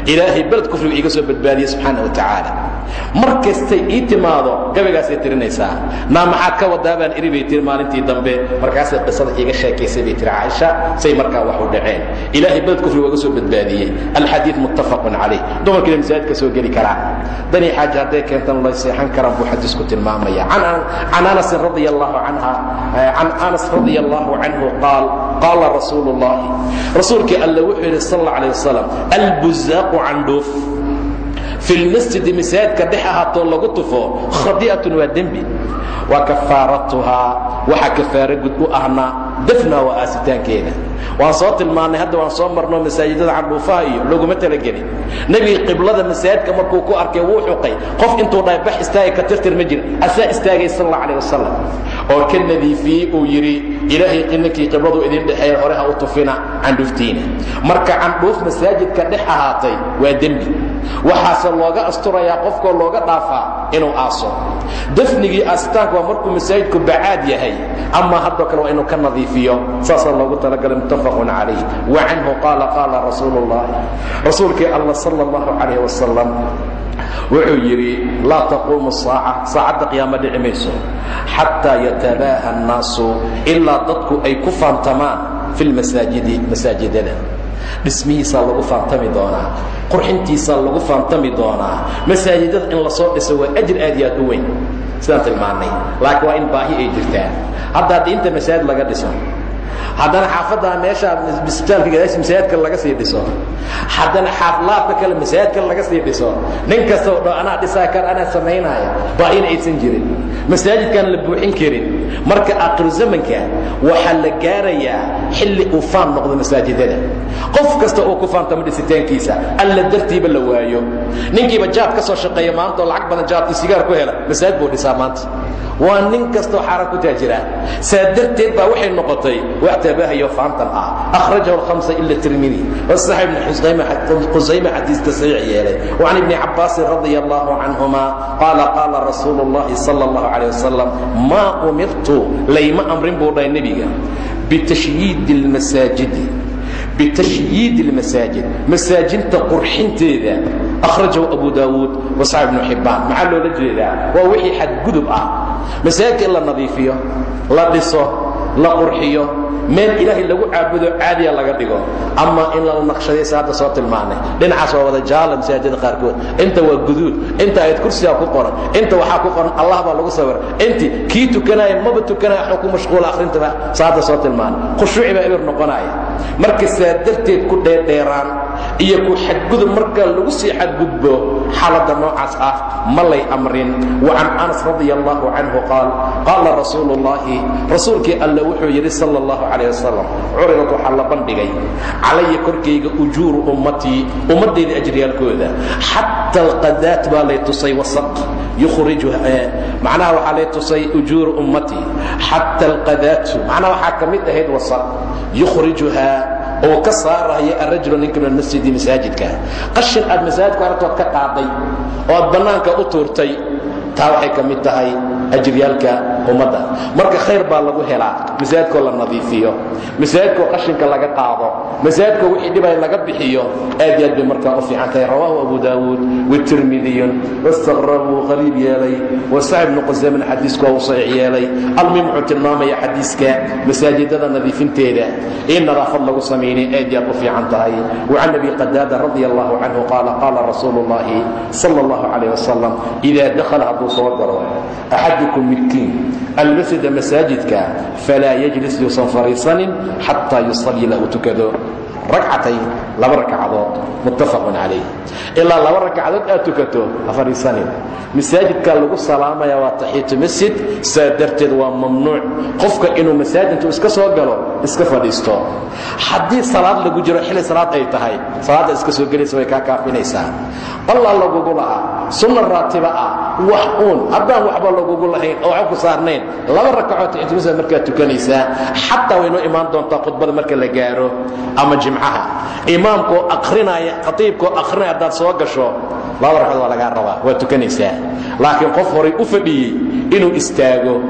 Ilaahay beled kufrigu iiga soo badbaadiyey subxaana wa tacaala. Mar kastay ii timaado gabaygaasay tirinaysaa. Naa maxaad ka wadaa baan iri bay tiri maalintii dambe? Markaasay qisada iiga sheekaysay bay tiri caaisha say markaa wax u dhaceen. Ilaahay beled kufrigu iga soo badbaadiyey. Alxadiid muttafaqun calayh. Dumarkiina masaajidka soo geli karaan danii xaaja hadday keentan lay seexan karaan buu xadiisku tilmaamaya. Can anas radia allahu canhu qaal qaala rasuulu اllahi rasuulkii alle wuxuu yidhi sal alay wasalam albuzaaqu candhuuf fi lmasjidi masaajidka dhex ahaatoo lagu tufo khadi'atun waa dembi. Waa kafaaratuhaa waxaa kafaaro gud u ahna dafna waa aasitaankeeda waan soo tilmaannay hadda waan soo marno masaajidada candhuufaha iyo laguma talagelin. Nebiga qiblada masaajidka markuu ku arkay wuu xuqay. Qof intuu dhahay bax istaaga ka tirtir ma jira asaa istaagay sal alla calah wasalam oo ka nadiifiyey uu yidhi ilaahay ninkii qibladu idin dhexeeya hore ha u tufina candhuuftiina marka candhuuf masaajidka dhex ahaatay waa dembi. Waxaase looga asturayaa qofkoo looga dhaafaa inuu aaso. Dafnigii aasitaanka waa markuu masaajidku bacaad yahay ama haddoo kale waa inuu ka nadiifiyo. Saasaa loogu talagalay muttafaqun calayh. Wa canhu qaala qaala rasuulu اllahi rasuulkii alla sala اllahu calayh wasalam wuxuu yidhi laa taquumu saaca. Saacadda qiyaamo dhici mayso. Xataa yatabaaha annaasu ilaa dadku ay ku faantamaan fi lmasaajidi masaajidada. Dhismihiisaa lagu faantami doonaa. Qurxintiisaa lagu faantami doonaa. Masaajidada in la soo dhiso waa ajir aad iyo aad u weyn. Sidaan tilmaannay. Laakiin waa in baahi ay jirtaa hadda haddii inta masaajid laga dhiso haddana xaafaddaa meesha isbitaalka gadaasha masaajidka laga sii dhiso. Haddana xaaflaabka kale masaajidka laga sii dhiso. Nin kasta o dho anaa dhisaa kar anaa samaynaya baahina aysan jirin. Masaajidkaan la buuxin karin. Marka aakhiru zamanka waxaa la gaarayaa xilli uu faan noqdo masaajidada. Qof kasta uu ku faantamo dhisitaankiisa. Alla dartiiba la waayo. Ninkiiba jaad ka soo shaqeeya maanta oo lacag badan jaadkii sigaar ku hela masaajid buu dhisaa maanta waa nin kastoo xaaraan ku taajira saa darteed baa waxay noqotay wax tabahayo faantan ah akhrajahu alhamsa ila tirmidi wasaxi ibn qusayma xadiiska saxiix yeelay وcan ibni cabaasin radia allahu canhuma qaala qaala rasuulu اllahi sala اllahu calayh wasalam maa umirtu layma amrin buu dhahay nebiga bitashyiidi اlmasaajidi bitashyiidi اlmasaajid masaajidta qurxinteeda akhrajahu abu daawuud wasaxi ibnu xibbaan maxaa loola jeedaa waa wixii xadgudub ah masaajidka in la nadiifiyo la dhiso la qurxiyo meel ilaahay lagu caabudo caadiya laga dhigo. Ama in lala naqshadaysa hadda soo tilmaanay. Dhinacaas waa wada jaala masaajida qaarkood. Inta waa guduud inta ayad kursigaa ku qoran inta waxaa ku qoran allah baa lagu sawira inti kii tukanaya maba tukanaya waxuu ku mashquula akhrintaba saa hadda soo tilmaanay. Khushuuci baa eber noqonaya. Marka saa darteed ku dheerdheeraan iyo ku xadgudub marka lagu sii xadgudbo xaaladda noocaas ah ma lay amrin. Wa can anas radia allahu canhu qaal qaala rasuulu اllahi rasuulkii alle wuxuu yidhi sala اllahu calayh wasalam curidat waxaa la bandhigay calaya korkayga ujuuru ummatii ummaddayda ajriyaalkooda. Xata alqadaat baa lay tusay wasaq yukhrijuha macnaha waxaa lay tusay ujuuru ummatii xata alqadaatu macnaha waxaa ka mid ahayd wasaq yukhrijuhaa oo ka saaraya arajulu ninka almasjidi masaajidka. Qashin aad masaajidku aragtood ka qaaday oo aad bannaanka u tuurtay taa waxay ka mid tahay ajiryaalka ummadda. Marka khayr baa lagu helaa. Masaajidkoo la nadiifiyo. Masaajidkoo qashinka laga qaado. Masaajidkoo wixii dhibay laga bixiyo. Aad iyo aad bay markaa u fiican tahay. Rawaahu abu daawuud watirmidiyun wastaqrabuu qariib yeelay. Wasax ibnu qusamin xadiisku waa uu saxiix yeelay. Almim wuxuu tilmaamaya xadiiska masaajidada nadiifinteeda. In nadaafad lagu samaynay aad iyo aad u fiican tahay. Wacan abi qadaada radi allahu canhu qaala qaala rasuulu llahi sala allahu calayh dakhala hadduu soo galo axadukum almasjida masaajidka falaa yajlis yuusan fariisanin xataa yusalliila uu tukado ragcatayn laba ragcadood muttafaqun calayh. Ilaa laba ragcadood aad tukato ha fadhiisanin masaajidkaa lagu salaamaya waa taxiyatu masjid saa darteed waa mamnuuc. Qofka inuu masaajid intuu iska soo galo iska fadhiisto. Haddii salaad lagu jiro xilli salaad ay tahay salaadda iska soo gelaysa way kaa kaafinaysaa allah lagugu lahaa sunna raatiba ah wax uun. Haddaan waxba lagugu lahayn oo waxba ku saarnayn laba rakacood taxiyatu masjid markaad tukanaysaa. Xataa jimcaha imaamkoo akrinaya khatiibkoo akrinaya haddaad soo gasho laba ragcadood waa lagaa rabaa waa tukanaysaa. Laakiin qof horay u fadhiyey inuu istaago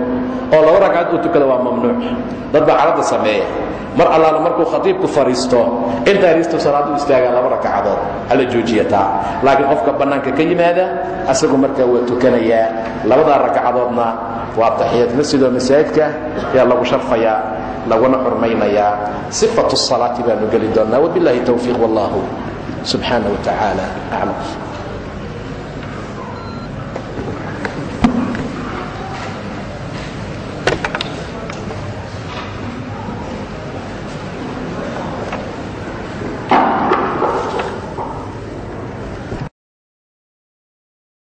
oo laba ragcad uu tukada waa mamnuuc. Dad baa caladda mar allaala markuu khatiibku fadhiisto intaa hariistu salaad u istaagaa laba ragcadood hala joojiya laakiin qofka bannaanka ka yimaada asagu markaa waa tukanayaa. Labadaa ragcadoodna waa taxiyad masjidoo masaajidka ayaa lagu sharfayaa laguna xurmaynayaa sifatu salaati baanu geli doonnaa wabiاllahi towfiiq wallahu subxaana wa tacaala aclam